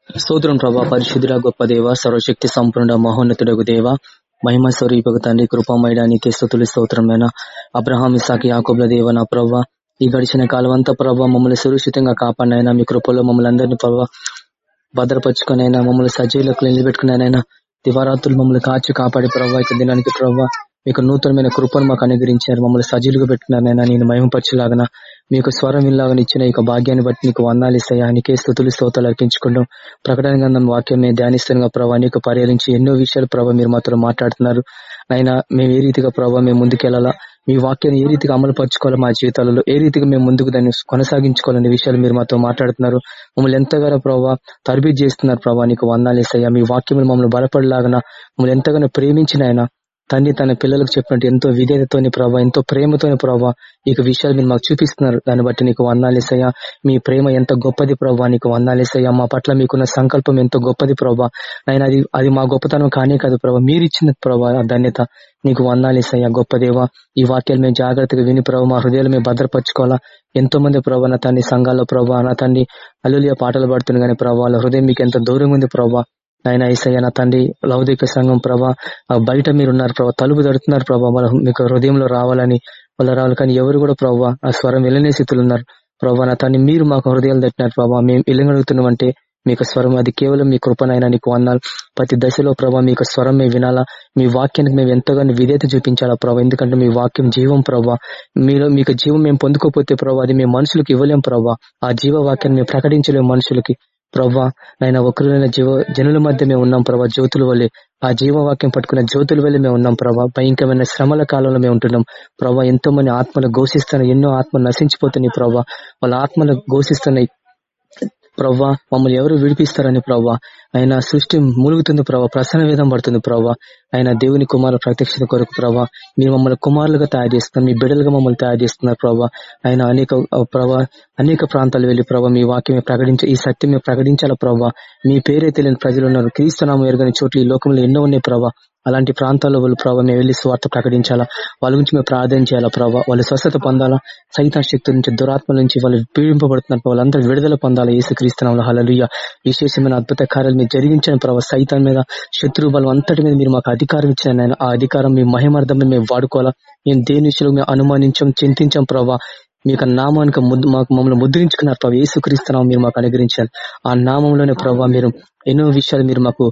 S6: స్తోత్రం ప్రభా పరిశుద్ధుడ గొప్ప దేవ సర్వశక్తి సంపూర్ణ మహోన్నతుడకు దేవ మహిమ స్వరూపకు తండ్రి కృపమయడానికి స్థుతులు స్తోత్రమైన అబ్రహాం ఇసాకి యాకోబ్ల దేవ నా ప్రభా ఈ గడిచిన కాలం అంతా ప్రభావ మమ్మల్ని సురక్షితంగా కాపాడినైనా మీ కృపలో మమ్మల్ని అందరినీ ప్రభావ భద్రపరుచుకునైనా మమ్మల్ని సజీవులకు నిలబెట్టుకునైనా దివారాత్రులు మమ్మల్ని కాచి కాపాడి ప్రభావ ఇక దినానికి ప్రభావ మీకు నూతనమైన కృపను మాకు అనుగ్రహించారు. మమ్మల్ని సజీలుగా పెట్టినారైనా నేను మహిమపరచలాగన మీకు స్వరం ఇల్లాగా ఇచ్చిన ఈ భాగ్యాన్ని బట్టి నీకు వందాలు ఇస్తాయా. నీకే స్థుతులు స్తోతాలు అర్పించుకుంటాం ప్రకటన గంధం వాక్యం మేము ధ్యానిస్తున్న ప్రభావ నీకు పరిహరించి ఎన్నో విషయాలు ప్రభావ మీరు మాత్రం మాట్లాడుతున్నారు. అయినా మేము ఏ రీతిగా ప్రభావ మేము ముందుకెళ్ళాలా మీ వాక్యాన్ని ఏ రీతిగా అమలు పరచుకోవాలి మా జీవితాలలో? ఏ రీతిగా మేము ముందుకు దాన్ని కొనసాగించుకోవాలనే విషయాలు మీరు మాతో మాట్లాడుతున్నారు. మమ్మల్ని ఎంతగానో ప్రభావ తరబీ చేస్తున్నారు ప్రభావ నీకు వందాలు ఇస్తాయా. మీ వాక్యములు మమ్మల్ని బలపడలాగన మమ్మల్ని ఎంతగానో ప్రేమించిన ఆయన తండ్రి తన పిల్లలకు చెప్పినట్టు ఎంతో విధేయతతోని ప్రభావ ఎంతో ప్రేమతోని ప్రభావ ఈ విషయాలు మీరు మాకు చూపిస్తున్నారు. దాన్ని బట్టి నీకు వందాలేసయ్యా మీ ప్రేమ ఎంత గొప్పది ప్రభావ నీకు వందాలేసయ్యా మా పట్ల మీకున్న సంకల్పం ఎంతో గొప్పది ప్రభావ ఆయన అది అది మా గొప్పతనం కానే కాదు ప్రభావ మీరు ఇచ్చిన ప్రభావ ధన్యత. నీకు వందాలేసయ్యా గొప్పదేవా ఈ వాక్యాలు మేము జాగ్రత్తగా విని ప్రభావ మా హృదయాలు మేము భద్రపరచుకోవాలా. ఎంతో మంది ప్రభావ నా తండ్రి సంఘాల్లో ప్రభావ నా తండ్రి అల్లులియ పాటలు పాడుతుంది కానీ ప్రభావ హృదయం మీకు ఎంత దూరం ఉంది ప్రభావ నాయన ఈసయ్య నా తండ్రి లౌదిక సంఘం ప్రభా బయట మీరు ఉన్నారు ప్రభా తలుపు తడుతున్నారు ప్రభా వాళ్ళ మీకు హృదయంలో రావాలని వాళ్ళ రావాలి కానీ ఎవరు కూడా ప్రభావ ఆ స్వరం వెళ్ళనే స్థితులు ఉన్నారు. ప్రభా నా తండ్రి మీరు మాకు హృదయాలు తట్టినారు ప్రభావ మేము ఇల్లంగడుగుతున్నాం అంటే మీకు స్వరం అది కేవలం మీ కృపనైనా నీకు అన్నాను ప్రతి దశలో ప్రభావ మీకు స్వరం మేము వినాలా. మీ వాక్యానికి మేము ఎంతగానో విధేత చూపించాలా ప్రభావ ఎందుకంటే మీ వాక్యం జీవం ప్రభా. మీలో మీకు జీవం మేము పొందుకోపోతే ప్రభా అది మేము మనుషులకు ఇవ్వలేం ప్రభా. ఆ జీవ వాక్యాన్ని మేము ప్రకటించలేము మనుషులకి. ప్రవ్వా ఆయన ఒకరులైన జీవ జనుల మధ్య మేము ఉన్నాం ప్రభా జ్యోతుల వల్లే ఆ జీవవాక్యం పట్టుకున్న జ్యోతుల వల్లే మేము ఉన్నాం ప్రభా భయంకరమైన శ్రమల కాలంలో మేము ఉంటున్నాం. ప్రభా ఎంతో మంది ఆత్మలు ఘోషిస్తున్నాయి ఎన్నో ఆత్మలు నశించిపోతున్నాయి ప్రభా వాళ్ళ ఆత్మలు ఘోషిస్తున్నాయి ప్రవ్వా మమ్మల్ని ఎవరు విడిపిస్తారని ప్రవ్వా? ఆయన సృష్టి ములుగుతుంది ప్రభావ ప్రసన్న వేదం పడుతుంది ప్రభావ ఆయన దేవుని కుమారుల ప్రత్యక్షత కొరకు ప్రభావ మీరు మమ్మల్ని కుమారులుగా తయారు చేస్తున్నారు మీ బిడ్డలుగా మమ్మల్ని తయారు చేస్తున్నారు ప్రభావ ఆయన అనేక ప్రభా అనేక ప్రాంతాలు వెళ్ళి ప్రభావ మీ వాక్యం ప్రకటించ ఈ సత్యం ప్రకటించాల ప్రభావ మీ పేరే తెలియని ప్రజలు ఉన్నారు క్రీస్తునామం ఎరగని చోట్ల ఈ లోకంలో ఎన్నో ఉన్నాయి ప్రభావ అలాంటి ప్రాంతాల్లో వాళ్ళు ప్రభావ మేము వెళ్ళి స్వార్థ ప్రకటించాలా? వాళ్ళ గురించి మేము ప్రార్థన చేయాలా ప్రభావ వాళ్ళు స్వస్థత పొందాలా? సైతం శక్తుల నుంచి దురాత్మ నుంచి వాళ్ళు పీడింపబడుతున్నారు వాళ్ళందరూ విడుదల పొందాలా ఏసుక్రీస్తునామలో హలలుయ విశేషమైన అద్భుత కార్యాలు మీరు జరిగించిన ప్రభావ సైతం మీద శత్రు బలం అంతటి మీద మీరు మాకు అధికారం ఇచ్చిన ఆ అధికారం మీ మహిమార్థం మేము వాడుకోవాలా. మేము దేని విషయంలో మేము అనుమానించాం చింతించాం ప్రభావ మీకు నామానికి ముద్దు మాకు మమ్మల్ని ముద్రించుకున్నారు ప్రభావ ఏసుక్రీస్తున్నాం మీరు మాకు అనుగ్రహించారు. ఆ నామంలోనే ప్రభావ మీరు ఎన్నో విషయాలు మీరు మాకు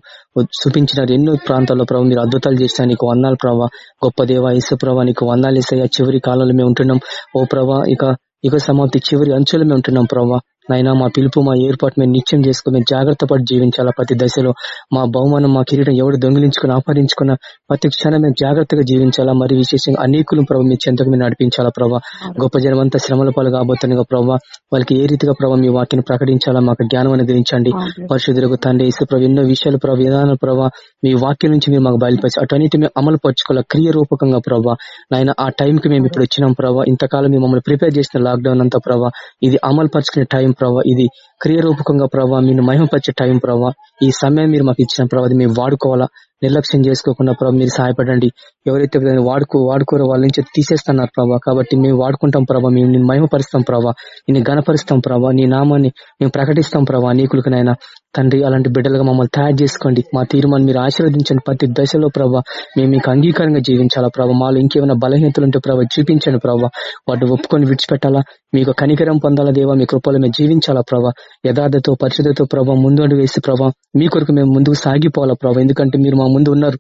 S6: చూపించినారు. ఎన్నో ప్రాంతాల్లో ప్రభావ మీరు అద్భుతాలు చేసినా నీకు వందాలు ప్రభావ గొప్ప దేవ యేసు ప్రభావ నీకు వందాలు ఇస్తాయా చివరి కాలంలో మేము ఉంటున్నాం. ఓ ప్రభా ఇక ఇక సమాప్తి చివరి అంచులు మేము ఉంటున్నాం ప్రభావ నైనా మా పిలుపు మా ఏర్పాటు మేము నిత్యం చేసుకుని మేము జాగ్రత్త పడి జీవించాలా ప్రతి దశలో. మా బహుమానం మా కిరీటం ఎవడు దొంగిలించుకుని అపహరించుకున్న ప్రతి క్షణం మేము జాగ్రత్తగా జీవించాలా. మరి విశేషంగా అనేకులు ప్రభావ మీ చెంతకు మేము నడిపించాలా ప్రభావ గొప్ప జనం అంతా శ్రమల పాలు కాబోతున్న ప్రభావ వాళ్ళకి ఏ రీతిగా ప్రభావ మీ వాక్యను ప్రకటించాలా? మాకు జ్ఞానం అనుగ్రహించండి పరిశుద్ధులకు తండ్రి యేసు ప్రభు ఎన్నో విషయాలు ప్రభావ విధానాలు ప్రభావ మీ వాక్యం నుంచి మీరు మాకు బయలుపరిచి అటన్నిటి మేము అమలు పరచుకోవాలి? క్రియ రూపకంగా ప్రభావ నాయన ఆ టైంకి మేము ఇప్పుడు వచ్చినాం ప్రభావ ఇంతకాలం మేము మమ్మల్ని ప్రిపేర్ చేసిన లాక్డౌన్ అంతా ప్రభావ ఇది అమలు పరుచుకునే టైం ప్రభావ ఇది క్రియరూపకంగా ప్రభావ మీరు మహిమపరిచే టైం ప్రభావ ఈ సమయం మీరు మాకు ఇచ్చిన ప్రభావ అది మేము వాడుకోవాలా. నిర్లక్ష్యం చేసుకోకుండా ప్రభావ మీరు సహాయపడండి. ఎవరైతే వాడుకో వాడుకోరో వాళ్ళ నుంచి తీసేస్తున్నారు ప్రభావ కాబట్టి మేము వాడుకుంటాం ప్రభావ మేము నేను మహిమపరుస్తాం ప్రభావ నేను గణపరుస్తాం ప్రభావ నీ నామాన్ని మేము ప్రకటిస్తాం ప్రభావ నీకులకునైనా తండ్రి అలాంటి బిడ్డలుగా మమ్మల్ని తయారు చేసుకోండి. మా తీర్మాన్ని మీరు ఆశీర్వదించండి. ప్రతి దశలో ప్రభావ మేము మీకు అంగీకారంగా జీవించాలా ప్రభావ మాలో ఇంకేమైనా బలహీనతలు ఉంటే ప్రభావ చూపించండి ప్రభావ వాటిని ఒప్పుకొని విడిచిపెట్టాలా? మీకు కనికరం పొందాలా దేవా? మీ కృపలో మేము జీవించాలా ప్రభావ యథార్థతో పరిశుద్ధతో ప్రభావ ముందు వేసి ప్రభావ మీ కొరకు మేము ముందుకు సాగిపోవాలా ప్రభావ ఎందుకంటే మీరు మా ముందు ఉన్నారు.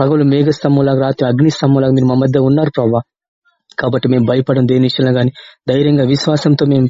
S6: పగలు మేఘ స్తంభంలాగా రాత్రి అగ్ని స్తంభంలాగా మీరు మా మధ్య ఉన్నారు ప్రభావ కాబట్టి మేము భయపడం దేని విషయంలో గానీ ధైర్యంగా విశ్వాసంతో మేము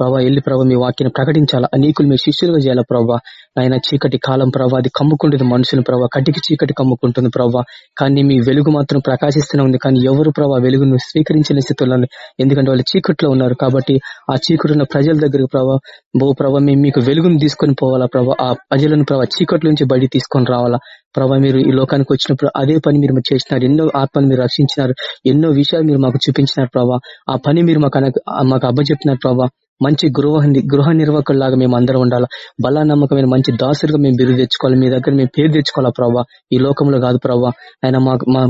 S6: ప్రభా ఎల్లి ప్రభా మీ వాక్యాన్ని ప్రకటించాలా? అనేకులు మీ శిష్యులుగా చేయాలా ప్రభా? ఆయన చీకటి కాలం ప్రభా అది కమ్ముకుంటుంది మనుషులు ప్రభా. కటికి చీకటి కమ్ముకుంటుంది ప్రభా. కానీ మీ వెలుగు మాత్రం ప్రకాశిస్తూనే ఉంది. కానీ ఎవరు ప్రభావ వెలుగును స్వీకరించిన స్థితిలో ఎందుకంటే వాళ్ళు చీకట్లో ఉన్నారు కాబట్టి ఆ చీకటి ఉన్న ప్రజల దగ్గర ప్రభావ బో ప్రభా మేము మీకు వెలుగును తీసుకొని పోవాలా ప్రభా? ఆ ప్రజలను ప్రభా చీకట్ల నుంచి బయట తీసుకొని రావాలా? ప్రభా మీరు ఈ లోకానికి వచ్చినప్పుడు అదే పని మీరు చేసినారు. ఎన్నో ఆత్మను మీరు రక్షించినారు. ఎన్నో విషయాలు మీరు మాకు చూపించినారు ప్రభా. ఆ పని మీరు మాకు మాకు అబ్బ చెప్పినారు ప్రభా. మంచి గృహ గృహ నిర్వాహకుల్లాగా మేము అందరం ఉండాలా? బలా నమ్మకమైన మంచి దాసులుగా మేము బిరుదు తెచ్చుకోవాలి. మీ దగ్గర మేము పేరు తెచ్చుకోవాలా ప్రభావ ఈ లోకంలో కాదు ప్రభావ ఆయన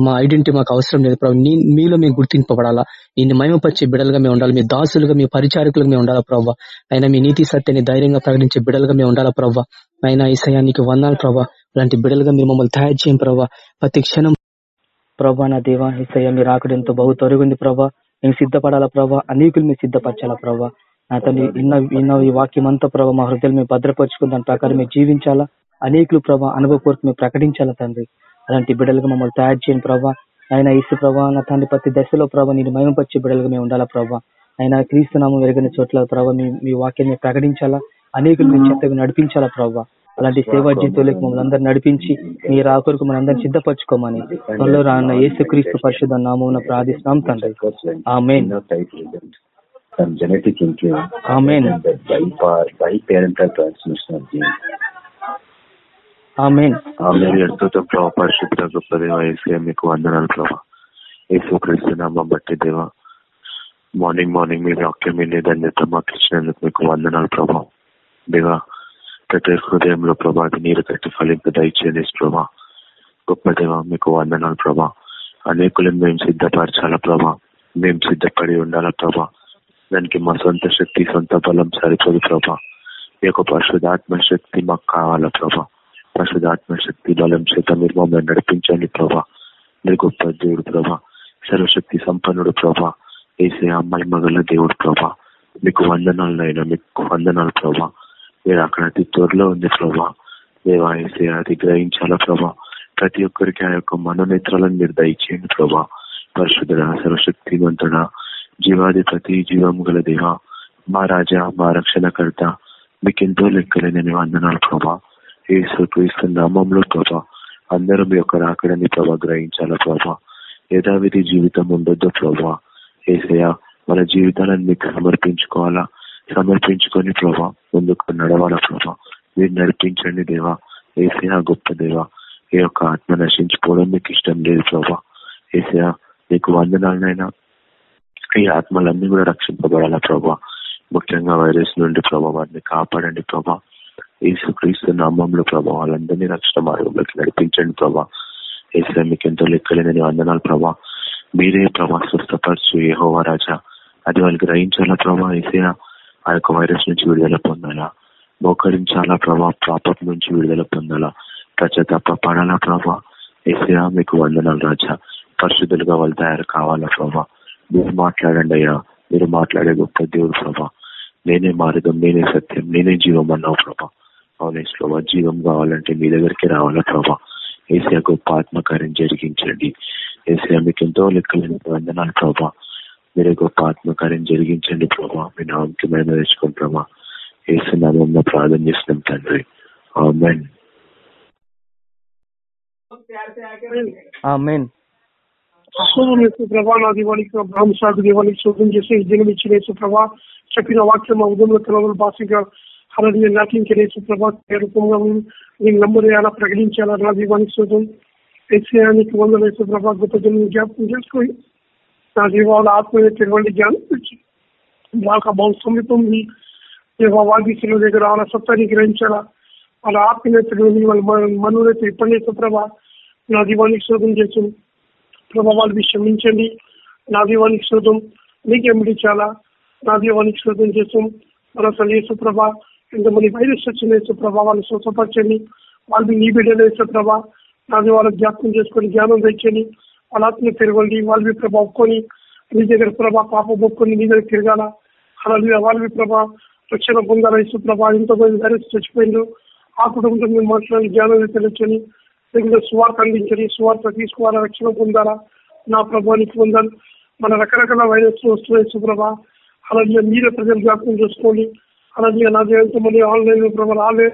S6: మా ఐడెంటిటీ మాకు అవసరం లేదు ప్రభావ మీలో మేము గుర్తింపబడాలా? నిన్ను మయమపరిచే బిడలుగా మేము ఉండాలి? మీ దాసులుగా మీ పరిచారకులుగా మేము ఉండాలా ప్రభావ ఆయన మీ నీతి సత్యాన్ని ధైర్యంగా ప్రకటించే బిడలుగా మేము ఉండాలా ప్రభావ ఆయన ఈ సయానికి వందాలు ప్రభావ అలాంటి బిడలుగా మీరు మమ్మల్ని తయారు చేయం ప్రభావ ప్రతి క్షణం ప్రభా నా దేవా ఈసయ్య మీరు ఆకడంతో బహు తొలగింది ప్రభా. మేము సిద్ధపడాలా ప్రభా? అనేకులు మీరు సిద్ధపరచాలా ప్రభా? నా తండ్రి ఇన్న ఇన్న ఈ వాక్యం అంతా ప్రభావ మా హృదయాలు మేము భద్రపరుచుకుని దాని ప్రకారం మేము జీవించాలా? అనేకులు ప్రభావ అనుభవపూర్వక మేము ప్రకటించాలా తండ్రి? అలాంటి బిడ్డలుగా మమ్మల్ని తయారు చేయని ప్రభావ ఆయన ఇసు ప్రభావ నా తండ్రి ప్రతి దశలో ప్రభావ నేను మయంపరిచే బిడ్డలుగా మేము ఉండాలా ప్రభావ ఆయన క్రీస్తునామం వెరగని చోట్ల ప్రభావ మీ వాక్యాన్ని ప్రకటించాలా? అనేకులు మీ చెత్త నడిపించాలా ప్రభావ అలాంటి సేవా జీవితంలోకి మమ్మల్ని అందరూ నడిపించి మీ రాకొరకు మన అందరిని సిద్ధపరచుకోమని త్వరలో రాన్న యేసుక్రీస్తు పరిశుద్ధ నామం ప్రార్థిస్తున్నాం తండ్రి. ఆమె
S7: some genetic influence.
S6: Amen.
S7: And the biparental transmission of genes.
S6: Amen
S7: amen ఎంతో ప్రభావ పరిశుద్ధ గొప్ప దేవ ఏసీ మీకు వందనాలు ప్రభా ఏసు క్రీస్తునామం బట్టి దేవ మార్నింగ్ మార్నింగ్ మీ వాక్యం వినే ధన్యత మాకు ఇచ్చినందుకు మీకు వందనాలు ప్రభా దేవ ప్రతి హృదయంలో ప్రభా అది నీరు కట్టి ఫలింపు దయచేయండి ప్రభా గొప్ప దేవ మీకు వందనాలు ప్రభా అనేకులను మేము సిద్ధపరచాల ప్రభా మేము సిద్ధపడి ఉండాలా ప్రభా దానికి మా సొంత శక్తి సొంత బలం సరిపోదు ప్రభా. ఈ యొక్క పరిశుధాత్మ శక్తి మాకు కావాలా ప్రభా. పరిశుధాత్మ శక్తి బలం చేత మీరు మమ్మల్ని నడిపించండి ప్రభా. మీరు గొప్ప దేవుడు ప్రభా. సర్వశక్తి సంపన్నుడు ప్రభా. వేసే అమ్మాయి మగల దేవుడు ప్రభా. మీకు వందనాలు అయినా మీకు వందనాలు ప్రభా. మీరు అక్కడ అతి త్వరలో ఉంది ప్రభా. దేవా వేసే అది గ్రహించాలా ప్రభా. ప్రతి ఒక్కరికి ఆ యొక్క మనోనేత్రాలను మీరు దయచేయండి ప్రభా. పరిశుద్ధ సర్వశక్తివంతుడా జీవాధిపతి జీవము గల దేవ మా రాజా మా రక్షణకర్త మీకెంతో లెక్కలేని వందనాలు ప్రభా ఏసు క్రీస్తు నామంలో ప్రభా అందరం మీ యొక్క రాకడని ప్రభా గ్రహించాల ప్రభా యథావిధి జీవితం ఉండొద్దు ప్రభా ఏసయ మన జీవితాలను మీకు సమర్పించుకోవాలా సమర్పించుకొని ప్రభా ముందుకు నడవాలా ప్రభా మీరు నడిపించండి దేవా ఏసయ గొప్ప దేవా ఈ యొక్క ఆత్మ నశించుకోవడం మీకు ఇష్టం లేదు ప్రభా ఏసయ మీకు వందనాలనైనా ఈ ఆత్మలన్నీ కూడా రక్షింపబడాల ప్రభా? ముఖ్యంగా వైరస్ నుండి ప్రభా వారిని కాపాడండి ప్రభా. యేసు క్రీస్తు నామంలో ప్రభా వాళ్ళందరినీ రక్షణ మార్గంలోకి నడిపించండి ప్రభా. ఏసీ మీకు ఎంతో లెక్కలేదని వందనాలు ప్రభా. మీరే ప్రభా స్వస్థపరచు ఏహోవా రాజా. అది వాళ్ళు గ్రహించాలా ప్రభా? ఏసీ ఆ యొక్క వైరస్ నుంచి విడుదల పొందాలా? మోకరించాలా ప్రభా? పాపం నుంచి విడుదల పొందాలా? తప్ప పడాలా ప్రభా? ఏసీఆ మీకు వందనాలు రాజా. పరిశుద్ధులుగా వాళ్ళు తయారు కావాలా ప్రభా? మీరు మాట్లాడండి అయ్యా. మీరు మాట్లాడే గొప్ప దేవుడు ప్రభా. నేనే మార్గం నేనే సత్యం నేనే జీవం అన్నావు ప్రభా. అవునే ప్రభా జీవం కావాలంటే మీ దగ్గరికి రావాలా ప్రభా? ఏసియా గొప్ప ఆత్మకార్యం జరిగించండి. ఏసియా మీకు ఎంతో లెక్కలేని వందనాలు ప్రభా. మీరే గొప్ప ఆత్మకార్యం జరిగించండి ప్రభా. మీ నామకి మేము తెచ్చుకోండి ప్రభా.
S5: ఏసునామం ప్రార్థన చేస్తున్నాం తండ్రి. ఆమెన్.
S6: ఆమెన్.
S1: శోధం చేసే ప్రభా నా దీవానికి అబ్రాహ్మ సాగు దీవానికి శోధం చేసి ఈ దినం ఇచ్చిన యేసు ప్రభా చెప్పిన వాక్యం మా ఉదయంలో కలవలు భాషగా అలాగే నాటించిన యేసు ప్రభా రూపంగా నేను నమ్మరేయాలా ప్రకటించాలా నా దీవానికి శోధం ఎస్యానికి వందల యేసు ప్రభా గొప్ప జన్మ జ్ఞాపకం చేసుకొని నా దీవాల ఆత్మీయటువంటి జ్ఞానం ఇచ్చి వాళ్ళ బహు సమీపం వాగీసుల దగ్గర వాళ్ళ సత్తాన్ని గ్రహించాలా? వాళ్ళ ఆత్మీయతలు వాళ్ళ మనులైతే ఇప్పటి ప్రభా నా దీవానికి శోధం చేసింది ప్రభావాలు విషమించండి నా దీవానికి శోధం మీకెమిడి చాలా. నా దీవానికి శోధం చేస్తాం. మరోసారి యేసు ప్రభా ఎంతమంది వైరస్ వచ్చిన యేసుప్రభ ప్రభావాలు స్వస్థపరచండి. వాళ్ళు నీ బిడ్డలు యేసుప్రభ నా దీవాలకు జ్ఞాపకం చేసుకొని జ్ఞానం తెచ్చండి వాళ్ళ ఆత్మ తిరగండి. వాళ్ళవి ప్రభా ఒక్కొని నీ దగ్గర ప్రభా పాప ఒప్పుకొని నీ దగ్గర తిరగాల. అలా వాళ్ళవి ప్రభ రక్షణ పొందాల యేసుప్రభ ఎంతమంది వైరస్ చచ్చిపోయిందో ఆ కుటుంబంతో మేము మాట్లాడి జ్ఞానం తెలియచని లేకుంటే సువార్త అందించండి. సువార్త తీసుకోవాలా? రక్షణ పొందాలా? నా ప్రభానికి పొందాలి మన రకరకాల వైరస్ వస్తున్నాయి సుప్రభ. అలాగే మీరే ప్రజలు జ్ఞాపకం చేసుకోండి. అలాగే అలాగే ఎంతమంది ఆన్లైన్ ప్రభావ రాలే.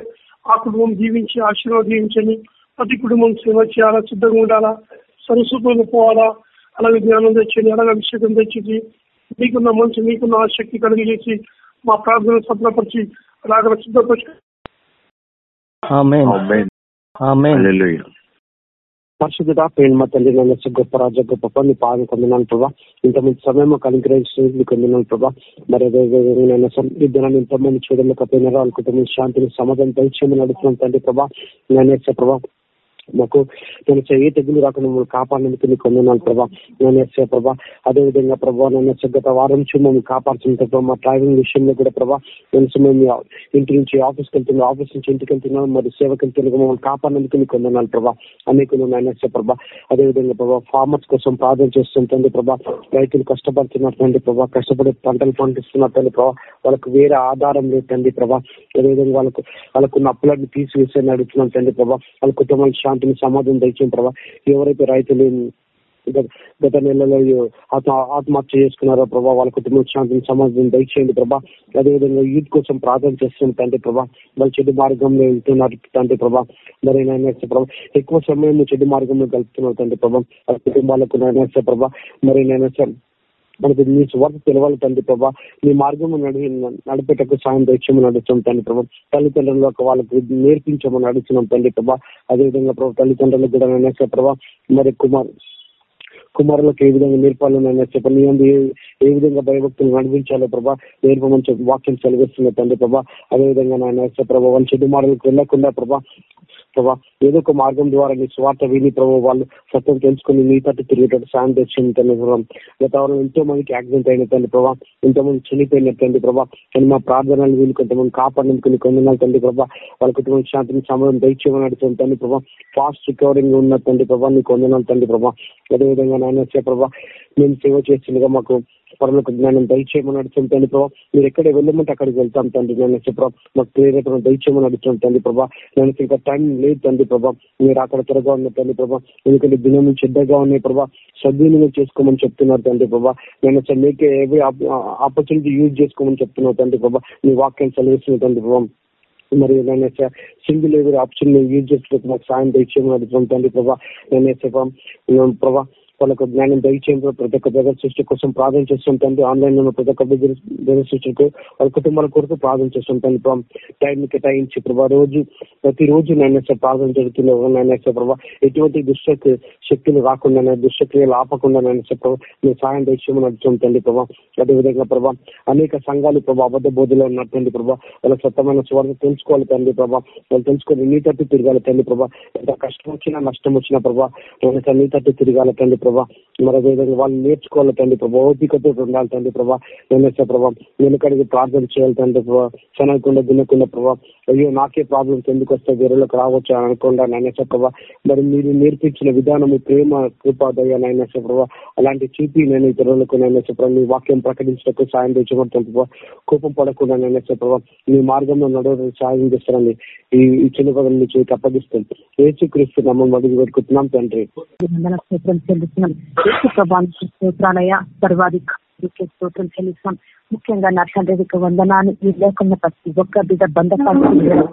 S1: ఆ కుటుంబం జీవించి ఆశీర్వాదం జీవించండి ప్రతి కుటుంబం సేవ చేయాలా? సిద్ధంగా ఉండాలా? సరస్వతంలో పోవాలా? అలాగే జ్ఞానం తెచ్చండి అలాగే అభిషేకం తెచ్చి మీకున్న మనసు మీకున్న ఆసక్తి కలిగజేసి మా ప్రార్థన సఫలపరిచి అలాగే సిద్ధపరిచి
S8: పరిశుద్ధత ప్రేమ తండ్రి నన్ను గొప్ప రాజ గొప్ప పని పాదం పొందినాను ప్రభా. ఇంతమంది సమయం కలిగ్రహించి పొందినాను ప్రభా. మరి అదేవిధంగా నేను ఈ దినాన్ని ఇంతమంది చూడలేకపోయినా వాళ్ళ కుటుంబం శాంతిని సమాధానం దయచేయమని నడుస్తున్నాను తండ్రి ప్రభా. నేను ప్రభా మాకు నేను ఏ తెగులు రాకుండా మమ్మల్ని కాపాడినందుకు నీకు వందనాలు ప్రభా. నేను ఎస్ఏ ప్రభా. అదేవిధంగా ప్రభా నేను గత వారం నుంచి మమ్మల్ని కాపాడుతున్న ప్రభా. మా డ్రైవింగ్ విషయంలో కూడా ప్రభా నేను మేము ఇంటి నుంచి ఆఫీస్కి వెళ్తున్నాం. ఆఫీస్ నుంచి ఇంటికి వెళ్తున్నాం. మరి సేవకి వెళ్తున్నాం మమ్మల్ని కాపాడినందుకు నీకు వందనాలు ప్రభా. అనేక నేను ఎస్ఏ ప్రభా. అదేవిధంగా ప్రభా ఫార్మర్స్ కోసం ప్రార్థన చేస్తుంటుంది ప్రభా రైతులు కష్టపడుతున్నటువంటి ప్రభా కష్టపడి పంటలు పండిస్తున్నటువంటి ప్రభా వాళ్ళకు వేరే ఆధారం లేదు తండ్రి ప్రభా. అదేవిధంగా వాళ్ళకు వాళ్ళకున్న అప్పులన్నీ తీసివేసే నడుస్తున్నాం తండ్రి ప్రభా వాళ్ళ కుటుంబానికి శాంతిని సమాధానం తెచ్చిన ప్రభా ఎవరైతే రైతులు గత- నెలలో ఆత్మ ఆత్మహత్య చేసుకున్నారో ప్రభా వాళ్ళ కుటుంబం శాంతిని సమాధానం దయచేయండి ప్రభా. అదేవిధంగా యూత్ కోసం ప్రార్థన చేస్తున్న తండ్రి ప్రభా. వాళ్ళు చెడు మార్గంలో వెళ్తున్నారు తండ్రి ప్రభా. మరి నేను ప్రభా ఎక్కువ సమయం చెడు మార్గంలో గలుపుతున్నారు తండ్రి ప్రభా. వాళ్ళ కుటుంబాలకు నేను ప్రభా. మరి నేను మనకు నీ స్వార్థ తెలవాలి తండ్రి ప్రభా. నీ మార్గం నడి నడిపేటకు సాయం తెచ్చామని నడుస్తాం తండ్రి ప్రభా. తల్లిదండ్రులకు వాళ్ళకి నేర్పించమని నడుస్తున్నాం తండ్రి ప్రభా. అదేవిధంగా ప్రభా తల్లిదండ్రులకు కూడా నేను ప్రభా. మరి కుమార్ కుమారులకు ఏ విధంగా నేర్పాలని చెప్పండి నీ ఏ- ఏ విధంగా భయభక్తులు నడిపించాలో ప్రభా. నేర్పమని చెప్పి వాక్యం చదివిస్తున్న తండ్రి ప్రభా. అదేవిధంగా నాయన ప్రభా. వాళ్ళ చెడు మాటలకు వెళ్ళకుండా ప్రభా. ప్రభా ఏదో ఒక మార్గం ద్వారా నీ స్వార్థ విని ప్రభావ వాళ్ళు సత్యం తెలుసుకుని మీ తట్టు తిరిగేటట్టు సాయం తెచ్చింది తండ్రి ప్రభావ గతవరం ఎంతో మందికి యాక్సిడెంట్ అయిన తండ్రి ప్రభా ఎంతో మంది చనిపోయిన తండ్రి ప్రభా కానీ మా ప్రార్థనలు వీళ్ళు కొంతమంది కాపాడినందుకు కొన్ని తండ్రి ప్రభా వాళ్ళ కుటుంబం శాంతిని సమయం దయచేయమని అడుగుతుంది తండ్రి ప్రభా ఫాస్ట్ రికవరింగ్ ఉన్న తండ్రి ప్రభా నీకు వందనాలు తండ్రి ప్రభా. అదేవిధంగా నాయన వచ్చే ప్రభా మేము సేవ చేస్తుండగా మాకు పరలోక జ్ఞానం దయచేయమని అడుగుతుంది తండ్రి ప్రభా. మీరు ఎక్కడ వెళ్ళమంటే అక్కడికి వెళ్తాం తండ్రి. నేను వచ్చే మాకు ప్రేరేపణ దయచేయమని అడుగుతుంది తండ్రి ప్రభా. నేను ఇంకా టైం లేదు తండ్రి ప్రభా. మీరు అక్కడ త్వరగా ఉన్న తండ్రి ప్రభా. ఎందుకంటే దినం చెడ్డగా ఉన్నాయి ప్రభా. సద్వినియోగం చేసుకోమని చెప్తున్నారు తండ్రి ప్రభా. నేను అసలు మీకే ఆపర్చునిటీ యూజ్ చేసుకోమని చెప్తున్నావు తండ్రి ప్రభా. మీ వాక్యం చదివిస్తున్న తండ్రి ప్రభా. మరి నేను సింగిల్ ఎవరి ఆప్షన్ యూజ్ చేసుకోవడానికి మాకు సాయం దయచేయమని అడుగుతున్నాం తండ్రి ప్రభా నేను ప్రభా వాళ్ళకు జ్ఞానం దయచేయండి. ప్రతి ఒక్క జగన్ సృష్టి కోసం ప్రార్థన చేస్తాం తండ్రి ఆన్లైన్లో ప్రతి ఒక్క జగన్ సృష్టికి వాళ్ళ కుటుంబాల కొరకు ప్రార్థన చేస్తాం తండ్రి టైం కేటాయించి ప్రభా రోజు ప్రతి రోజు నేను ప్రార్థన జరుగుతున్న నేను ప్రభా ఎటువంటి దుష్ట శక్తులు రాకుండా దుష్టక్రియలు ఆపకుండా నేను ప్రభా మీరు సాయం దయచేయమని అడుగుతాం తండ్రి ప్రభా. అదేవిధంగా ప్రభా అనేక సంఘాలు ప్రభా అబద్ధ బోధలో ఉన్నటువంటి ప్రభా వాళ్ళ సత్తమైన స్వార్థ తెలుసుకోవాలి తండ్రి ప్రభా. వాళ్ళు తెలుసుకొని నీ తట్టు తిరగాలి తండ్రి ప్రభా. ఎంత కష్టం వచ్చినా నష్టం వచ్చినా ప్రభా వాళ్ళకి నీ తట్టు తిరగాలి తండ్రి ప్రభా. మరి అదేవిధంగా వాళ్ళు నేర్చుకోవాలి తండ్రి ప్రభా. ఓపికతో ఉండాలి తండ్రి ప్రభా. నేను ప్రభా. వెనుకడికి ప్రార్థన చేయాలి తండ్రి ప్రభా. చనకుండా దినకుండా ప్రభా. అయ్యో నాకే ప్రాబ్లమ్స్ ఎందుకు వస్తాయి? వేరేలోకి రావచ్చు అని అనుకుండా నైనా ప్రభా. మరి మీరు నేర్పించిన విధానం ప్రేమ కృపాదయ్య నైనా ప్రభా. అలాంటి చూపి నేను ఇతరులకు నైనా ప్రభా. మీ వాక్యం ప్రకటించడానికి సాయం తెచ్చుకుంటాను ప్రభా. కోపం పడకుండా నైనా ప్రభా. మీ మార్గంలో నడవడానికి సాయం చేస్తారని ఈ ఈ చిన్న పదం మీ చేతికి అప్పగిస్తుంది ఏసుక్రీస్తు నమ్మం అడుగు పెట్టుకుంటున్నాం తండ్రి.
S4: చేస్తున్నాం యేసు ప్రభానికి స్తోత్రాలయ సర్వాధిక
S3: స్తోత్రం చెల్లిస్తాం. ముఖ్యంగా నా తండ్రికి వందనాలు ఈ లేకుండా ప్రతి ఒక్క బిడ్డ బంధకాలు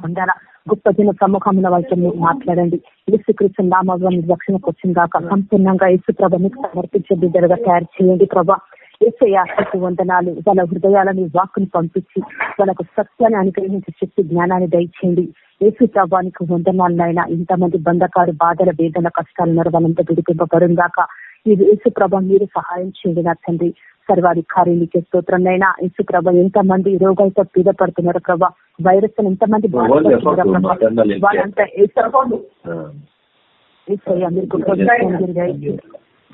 S3: వందన గొప్ప జన సమూహంలో వాళ్ళతో మీరు మాట్లాడండి. యేసుకృష్ణ నామాన్ని రక్షణకు వచ్చింది కాక సంపూర్ణంగా యేసు ప్రభ మీకు సమర్పించే బిడ్డలుగా తయారు చేయండి ప్రభా. ఏసయాకి వందనాలు వాళ్ళ హృదయాలని వాక్కుని పంపించి వాళ్ళకు సత్యాన్ని అనుగ్రహించే శక్తి జ్ఞానాన్ని దయచేయండి. ఏసు ప్రభానికి వందనాలైనా ఇంతమంది బంధకారు బాధల వేదన కష్టాలు ఉన్నారు వాళ్ళంతా విడిపింపబడును దాకా ఇది యేసు ప్రభ మీరు సహాయం చేయండి నా తండ్రి. సర్వాధికారికి స్తోత్రంనైనా యేసు ప్రభ. ఎంత మంది రోగాలతో పీడపడుతున్నారు ప్రభా. వైరస్ ఎంతమంది వాళ్ళంతా మీరు.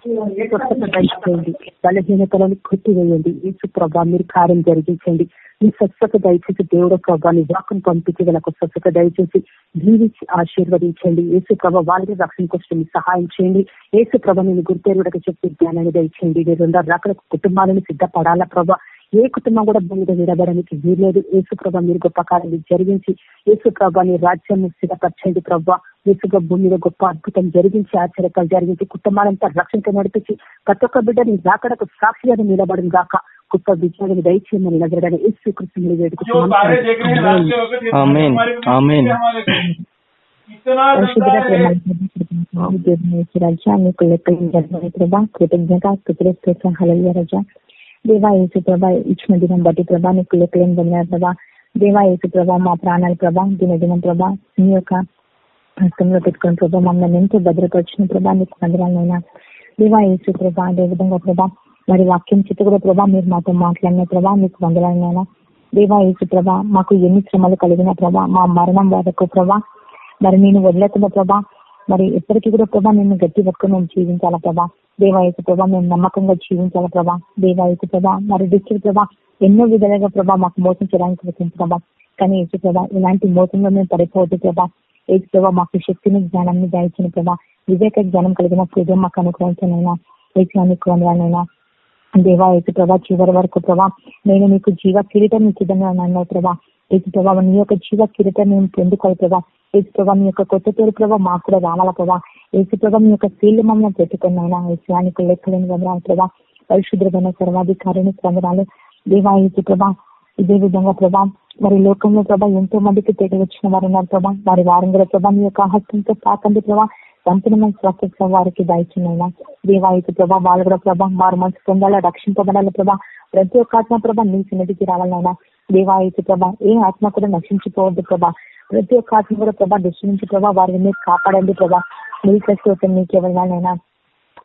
S3: స్వస్థత దయచేయండి. బలహీనతలను కొట్టివేయండి. యేసు ప్రభా మీరు కార్యం జరిగించండి. మీ స్వస్థత దయచేసి దేవుడు ప్రభా నీ వాకును పంపించి వాళ్ళకు స్వస్థత దయచేసి జీవించి ఆశీర్వదించండి. ఏసు ప్రభ వాళ్ళని రక్షణ కోసం సహాయం చేయండి. ఏసు ప్రభ నేను గుర్తెరుగుడకు చెప్పి జ్ఞానాన్ని దయచేయండి. మీరు రకాల కుటుంబాలను సిద్ధపడాలా ప్రభా? ఏ కుటుంబం కూడా భూమి మీద నిలబడడానికి వీల్లేదు. ఏసు ప్రభ మీరు గొప్ప కార్యాలు జరిగించి ఏసు ప్రభ నీ రాజ్యాన్ని స్థిరపరచండి ప్రభా. యేసుగా భూమి మీద గొప్ప అద్భుతం జరిగించి ఆశ్చర్యకాలు జరిగించి కుటుంబాలంతా రక్షణతో నడిపించి ప్రతి ఒక్క బిడ్డని రాకడకు సాక్షిగా నిలబడిన గాక. గొప్ప విజయాన్ని దయచేయమని నగరడానికి యేసు కృష్ణుని వేడుకుంటున్నాం
S6: ఆమేన్. ఆమేన్.
S3: పరిశుద్ధ ప్రేమ దేవుని రాజ్యాన్ని లెక్కలు ప్రభా కృతజ్ఞత కృతజ్ఞత హలయ్య రజ దేవా యేసు ప్రభా ఇచ్చిన దినం బట్టి ప్రభా నీకు లెక్కలేని ప్రభా దేవా యేసు ప్రభా మా ప్రాణాల ప్రభా దిన దినం ప్రభా నీ యొక్క హస్తంలో పెట్టుకుని ప్రభా మమ్మల్ని ఎంతో భద్రపరిచిన ప్రభా నీకు మందిరాలైనా దేవా యేసు ప్రభా అదేవిధంగా ప్రభా మరి వాక్యం చిత్త కూడా ప్రభా మీరు మాతో మాట్లాడిన ప్రభా మీకు వందనాలైనా దేవా యేసు ప్రభా మాకు ఎన్ని శ్రమలు కలిగిన ప్రభా మా మరణం వరకు ప్రభా మరి నేను వదిలేకున్న ప్రభా మరి ఎప్పటికీ కూడా ప్రభా నేను గట్టి పట్టుకుని మేము జీవించాలా ప్రభా దేవాయకు ప్రభా మేము నమ్మకంగా జీవించాలా ప్రభా దేవాయకు ప్రభా మరి డిస్ట్రిక్ట్ ప్రభా ఎన్నో విధాలుగా ప్రభా మాకు మోసం చేయడానికి వచ్చింది ప్రభా కానీ యేసు ప్రభా ఇలాంటి మోసంలో మేము పడిపోవద్దు ప్రభా ఏసు ప్రభా మాకు శక్తిని జ్ఞానాన్ని దాయించిన ప్రభా. వివేక జ్ఞానం కలిగిన పూజ మాకు అనుగ్రహించినైనా ఏసానికి వందనైనా దేవా ఏసు ప్రభా చివరి వరకు ప్రభా నేను నీకు జీవ కిరీటం సిద్ధంగా ప్రభా. ఏసు ప్రభా నీ యొక్క జీవ కిరీటం మేము పొందుకోవాలి ప్రభా. ఏసు ప్రభా మీ యొక్క కొత్త పేరు ప్రభా మాకు కూడా రావాల ప్రభా. ఏసు ప్రభా మీ యొక్క సీల్లు మమ్మల్ని పెట్టుకున్నాయినా. ఏసానికి లెక్కలేని వందనాలు ప్రభా. పరిశుద్ధమైన సర్వాధికారిని వందనాలు. దేవా ఏసు ప్రభా ఇదే విధంగా ప్రభా మరి లోకంలో ప్రభా ఎంతో మందికి తెగ వచ్చిన వారు ఉన్నారు ప్రభా. వారి వారం కూడా ప్రభా మీ యొక్క హస్తంతో తాకండి ప్రభా. సంపూర్ణమైన స్వస్థత వారికి దయచున్నాయినా దేవాయకు ప్రభా వాళ్ళు కూడా ప్రభా వారు మనసు పొందాలా రక్షింపబడాలి ప్రభా. ప్రతి ఒక్క ఆత్మ ప్రభా నీ సన్నిధికి రావాలైనా దేవాయకు ప్రభా ఏ ఆత్మ కూడా నశించుకోవద్దు ప్రభా. ప్రతి ఒక్క ఆత్మ కూడా ప్రభా దృష్టి నుంచి ప్రభా వారిని మీరు కాపాడండి ప్రభా. నీకు స్తోత్రం నీకు ఎవరినైనా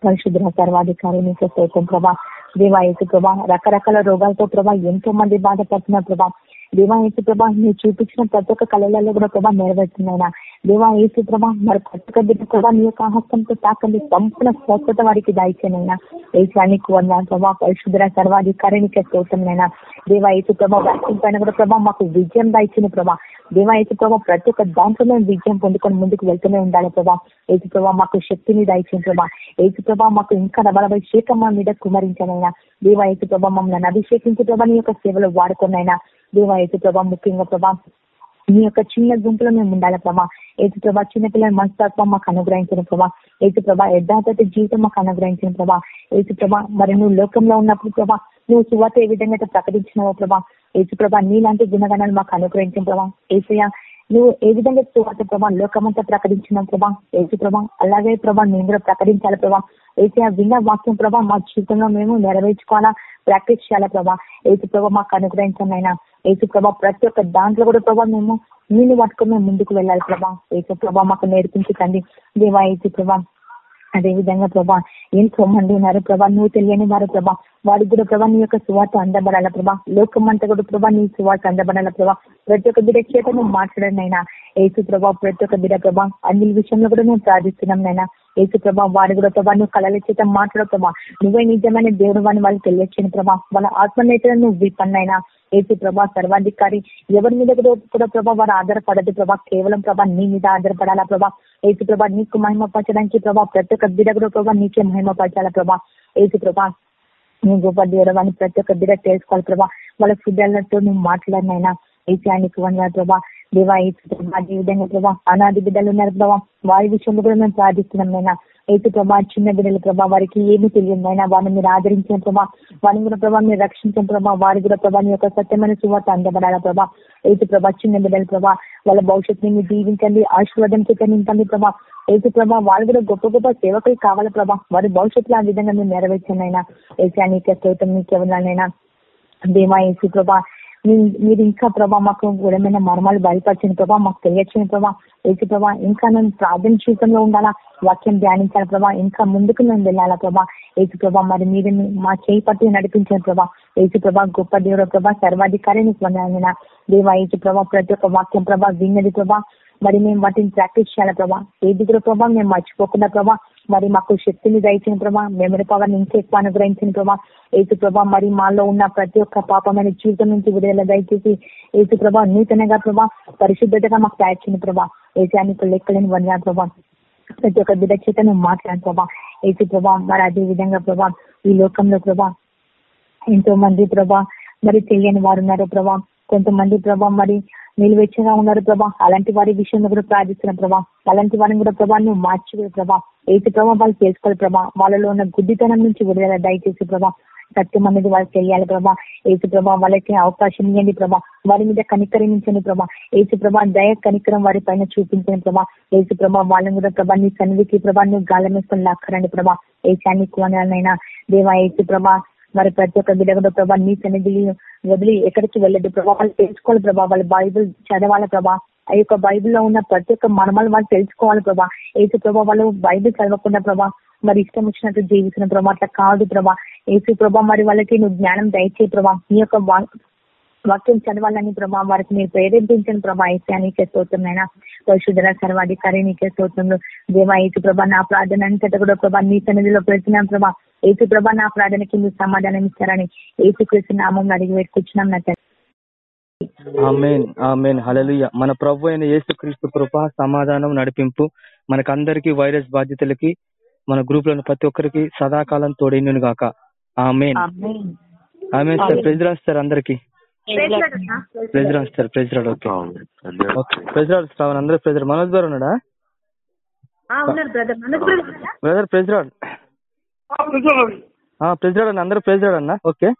S3: పరిశుద్ధ సర్వాధికారి నీకు స్తోత్రం ప్రభా. దేవాయసు ప్రభా. రకరకాల రోగాలతో ప్రభా ఎంతో మంది బాధపడుతున్నారు ప్రభా. దేవాయసు ప్రభా మీరు చూపించిన ప్రతి ఒక్క కళలలో కూడా ప్రభా నెరవేరుతున్నాయినా దేవాయసు ప్రభా మరి కొత్తగా బిడ్డ కూడా నీ యొక్క హస్తంతో తాకండి. సంపూర్ణ స్వచ్ఛత వారికి దాయిచేనైనా ఏసానికి వంద ప్రభా. పరిశుద్ర సర్వాధికారానికి స్తోత్రమైనా దేవాయసు ప్రభా వ్యాక్సిన్ పైన కూడా ప్రభా మాకు విజయం దాయిచ్చిన ప్రభా. దేవాయసు ప్రభా ప్రతి ఒక్క దాంట్లో మేము విజయం పొందుకొని ముందుకు వెళ్తూనే ఉండాలి ప్రభా. ఏసు ప్రభా మాకు శక్తిని దాయిచ్చిన ప్రభా. ఏసు ప్రభా మాకు ఇంకా అభిషేకం మా మీద కుమరించనైనా. దేవాయసు ప్రభా మమ్మల్ని అభిషేకించి ప్రభా నీ యొక్క సేవలు వాడుకున్నైనా దేవాయసు ప్రభా ముఖ్యంగా ప్రభా నీ యొక్క చిన్న గుంపులో మేము ఉండాలి ప్రభా? ఏసు ప్రభా చిన్నపిల్లల మనస్తత్వం మాకు అనుగ్రహించిన ప్రభా. ఏసు ప్రభా యథాతథ జీవితం మాకు అనుగ్రహించిన ప్రభా. ఏసు ప్రభా మరి నువ్వు లోకంలో ఉన్నప్పుడు ప్రభా నువ్వు సువాత ఏ విధంగా అయితే ప్రకటించినావో ప్రభా ఏసు ప్రభా నీలాంటి గుణగణాలు మాకు అనుగ్రహించిన ప్రభా. ఏసయ నువ్వు ఏ విధంగా సువాత ప్రభా లోకమంతా ప్రకటించిన ప్రభా? ఏసు ప్రభా అలాగే ప్రభా నేను కూడా ప్రకటించాలి ప్రభా? ఏసీ విన్న వాక్యం ప్రభా మా జీవితంలో మేము నెరవేర్చుకోవాలా ప్రాక్టీస్ చేయాలా ప్రభా? ఏసు ప్రభా మాకు అనుగ్రహించండి అయినా ఏసు ప్రభా ప్రతి ఒక్క దాంట్లో కూడా ప్రభా మేము నేను పట్టుకుని మేము ముందుకు వెళ్ళాలి ప్రభా. ఏసు ప్రభా మాకు నేర్పించకండి దేవా ఏసు ప్రభా అదే విధంగా ప్రభా ఎంతో మంది ఉన్నారు ప్రభా? నువ్వు తెలియని వారు ప్రభా. వారికి కూడా ప్రభా నీ యొక్క సువార్త అందబడాల ప్రభా? లోకం అంతా కూడా ప్రభా నీ సువార్త అందబడాల ప్రభా? ప్రతి ఒక్క బిడ్డ చేత నువ్వు మాట్లాడండి అయినా ఏసు ప్రభా ప్రతి ఒక్క బిడ్డ ప్రభా అన్ని విషయంలో కూడా మేము ప్రార్థిస్తున్నాం నైనా ఏసు ప్రభా వారి కూడా ప్రభా నువ్వు కళల చేత మాట్లాడ ప్రభా. నువ్వే నిజమైన దేవుడు అని వాళ్ళు తెలియచ్చిన ప్రభా. వాళ్ళ ఆత్మనేతలను నువ్వు విపన్నైనా ఏసు ప్రభా సర్వాధికారి. ఎవరి మీద కూడా ప్రభా వారు ఆధారపడదు ప్రభా. కేవలం ప్రభా నీ మీద ఆధారపడాలా ప్రభా? ఏసు ప్రభా నీకు మహిమపరచడానికి ప్రభా ప్రతి ఒక్క బిడ కూడా ప్రభా నీకే మహిమపరచాలా ప్రభా? ఏసు ప్రభా నీ గొప్ప దేవుడని ప్రతి ఒక్క బిడ తెలుసుకోవాలి ప్రభా. వాళ్ళ హృదయాలతో నువ్వు మాట్లాడినైనా ఏసీ ఆయనకు వంద ప్రభా. దేవా విధంగా ప్రభా అనాది బిడ్డలు ఉన్నారు ప్రభా వారి విషయంలో కూడా మేము ప్రార్థిస్తున్నాం నైనా ఏసు ప్రభా చిన్న బిడ్డల ప్రభా వారికి ఏమి తెలియదు అయినా వారిని మీరు ఆదరించిన ప్రభా వారిని కూడా ప్రభా మీరు రక్షించిన ప్రభా వారి కూడా ప్రభాని యొక్క సత్యమైన సువార్త అందబడాల ప్రభా ఏసు ప్రభా చిన్న బిడ్డల ప్రభా వాళ్ళ భవిష్యత్తుని మీరు దీవించండి ఆశీర్వాదం చేత నింపండి ప్రభా ఏసు ప్రభా వాళ్ళు కూడా గొప్ప గొప్ప సేవకులు కావాలి ప్రభా వారి భవిష్యత్తులో ఆ విధంగా మీరు నెరవేర్చండి అయినా ఏసా నీకే స్తోత్రం నీకెవరినైనా దేవా ఏసు ప్రభా మీరు ఇంకా ప్రభా మాకు ఏమైనా మర్మాలు బయలుపరిచిన ప్రభా మాకు తెలియచిన ప్రభా ఏసు ప్రభా ఇంకా మేము ప్రార్థన జీవితంలో ఉండాలా? వాక్యం ధ్యానించాలి ప్రభా? ఇంకా ముందుకు మేము వెళ్ళాలా ప్రభా? ఏసు ప్రభా మరి మీరు మా చేయి పట్టి నడిపించిన ప్రభా ఏసు ప్రభా గొప్ప దేవుడు ప్రభా సర్వాధికారి పొందాలైన. దేవ ఏసు ప్రభా ప్రతి ఒక్క వాక్యం ప్రభా విన్నది ప్రభా మరి మేము వాటిని ప్రాక్టీస్ చేయాలి ప్రభా? ఏది కూడా ప్రభా మేము మర్చిపోకుండా ప్రభా మరి మాకు శక్తిని దయచిన ప్రభా మెమరీ పవర్ నుంచి ఎక్కువ అనుగ్రహించిన ప్రభా ఏసు ప్రభా మరి మాలో ఉన్న ప్రతి ఒక్క పాపమైన జీవితం నుంచి విడుదల దయచేసి ఏసు ప్రభా నూతనగా ప్రభా పరిశుద్ధతగా మాకు తయారు చేయని ప్రభా ఏసానికి లెక్కలేని వందనా ప్రభా ప్రతి ఒక్క బిడ్డ చేత మాట్లాడు ప్రభా ఏసు ప్రభా మరి అదే విధంగా ప్రభా ఈ లోకంలో ప్రభా ఎంతో మంది ప్రభా మరి తెలియని వారు ఉన్నారు ప్రభా కొంతమంది ప్రభా మరి నిలువెచ్చగా ఉన్నారు ప్రభా అలాంటి వారి విషయంలో కూడా ప్రార్థిస్తున్న ప్రభా అలాంటి వారిని కూడా ప్రభా నువ్వు మార్చి ప్రభా ఏసు ప్రభావ వాళ్ళు చేసుకోవాలి ప్రభా. వాళ్ళలో ఉన్న గుడ్డితనం నుంచి విడుదల దయచేసి ప్రభా. సత్యం అనేది వాళ్ళు చేయాలి ప్రభా. ఏసు ప్రభా వాళ్ళకి అవకాశం ఇవ్వండి ప్రభా. వారి మీద కనికరించండి ప్రభా. ఏసు ప్రభా దయ కనికరం వారి పైన చూపించండి ప్రభా. ఏసు ప్రభా వాళ్ళని కూడా ప్రభా నీ సన్నిధికి ప్రభా నువ్వు గాలం వేసుకొని లాక్కరండి ప్రభా. ఏసాన్ని కోనాలనైనా దేవా ఏసు ప్రభా మరి ప్రతి ఒక్క బిడ్డ కూడా ప్రభా నీ సన్నిధి వదిలి ఎక్కడికి వెళ్ళదు ప్రభా. వాళ్ళు తెలుసుకోవాలి ప్రభా. వాళ్ళు బైబిల్ చదవాలి ప్రభా. ఆ యొక్క బైబిల్లో ఉన్న ప్రతి ఒక్క మనమలు వాళ్ళు తెలుసుకోవాలి ప్రభా. ఏసు ప్రభా వాళ్ళు బైబిల్ చదవకుండా ప్రభా మరి ఇష్టం వచ్చినట్టు జీవిస్తున్న ప్రభా అట్లా కాదు ప్రభా. ఏసు ప్రభా మరి వాళ్ళకి నువ్వు జ్ఞానం దయచే ప్రభా. నీ యొక్క వాక్యం చదవాలని ప్రభా వారికి మీరు ప్రేరేపించిన ప్రభా. అయితే నీకే స్తోత్రమైనా పరిశుద్ధ సర్వాధికారి నీకే స్తోత్రంలో. దేవా ఏసు ప్రభా నా ప్రార్థన అంతటా కూడా ప్రభా నీ సన్నిధిలో పెడుతున్నాం ప్రభా. ఏసు ప్రభా నా ప్రార్థనకి మీరు సమాధానం ఇస్తారని. ఏసు కృష్ణ నామం అడిగి పెట్టుకుంటున్నాం నా తండ్రి.
S6: Amen amen. హల్లెలూయా. మన ప్రభు అయిన యేసుక్రీస్తు కృప సమాధానం నడిపింపు మనకందరికి వైరస్ బాధితులకి మన గ్రూప్లో ప్రతి ఒక్కరికి సదాకాలం తోడైనను గాక.
S3: ఆమెన్.
S6: ఆమేన్. సార్. ప్రెజ్ రాస్తారు అందరికి. ప్రెజ్ రాస్తారు ప్రెజ్ రాడు ఓకే. ఓకే. ప్రెజ్ రాడు శ్రావణ్ అందరూ ప్రెజ్ రాడు. మనోజ్ గారు ఉన్నాడా? బ్రదర్. ప్రెజ్ రాడు. ప్రెజ్ రాడు అన్న. అందరూ ప్రెజ్ రాడు అన్న. ఓకే.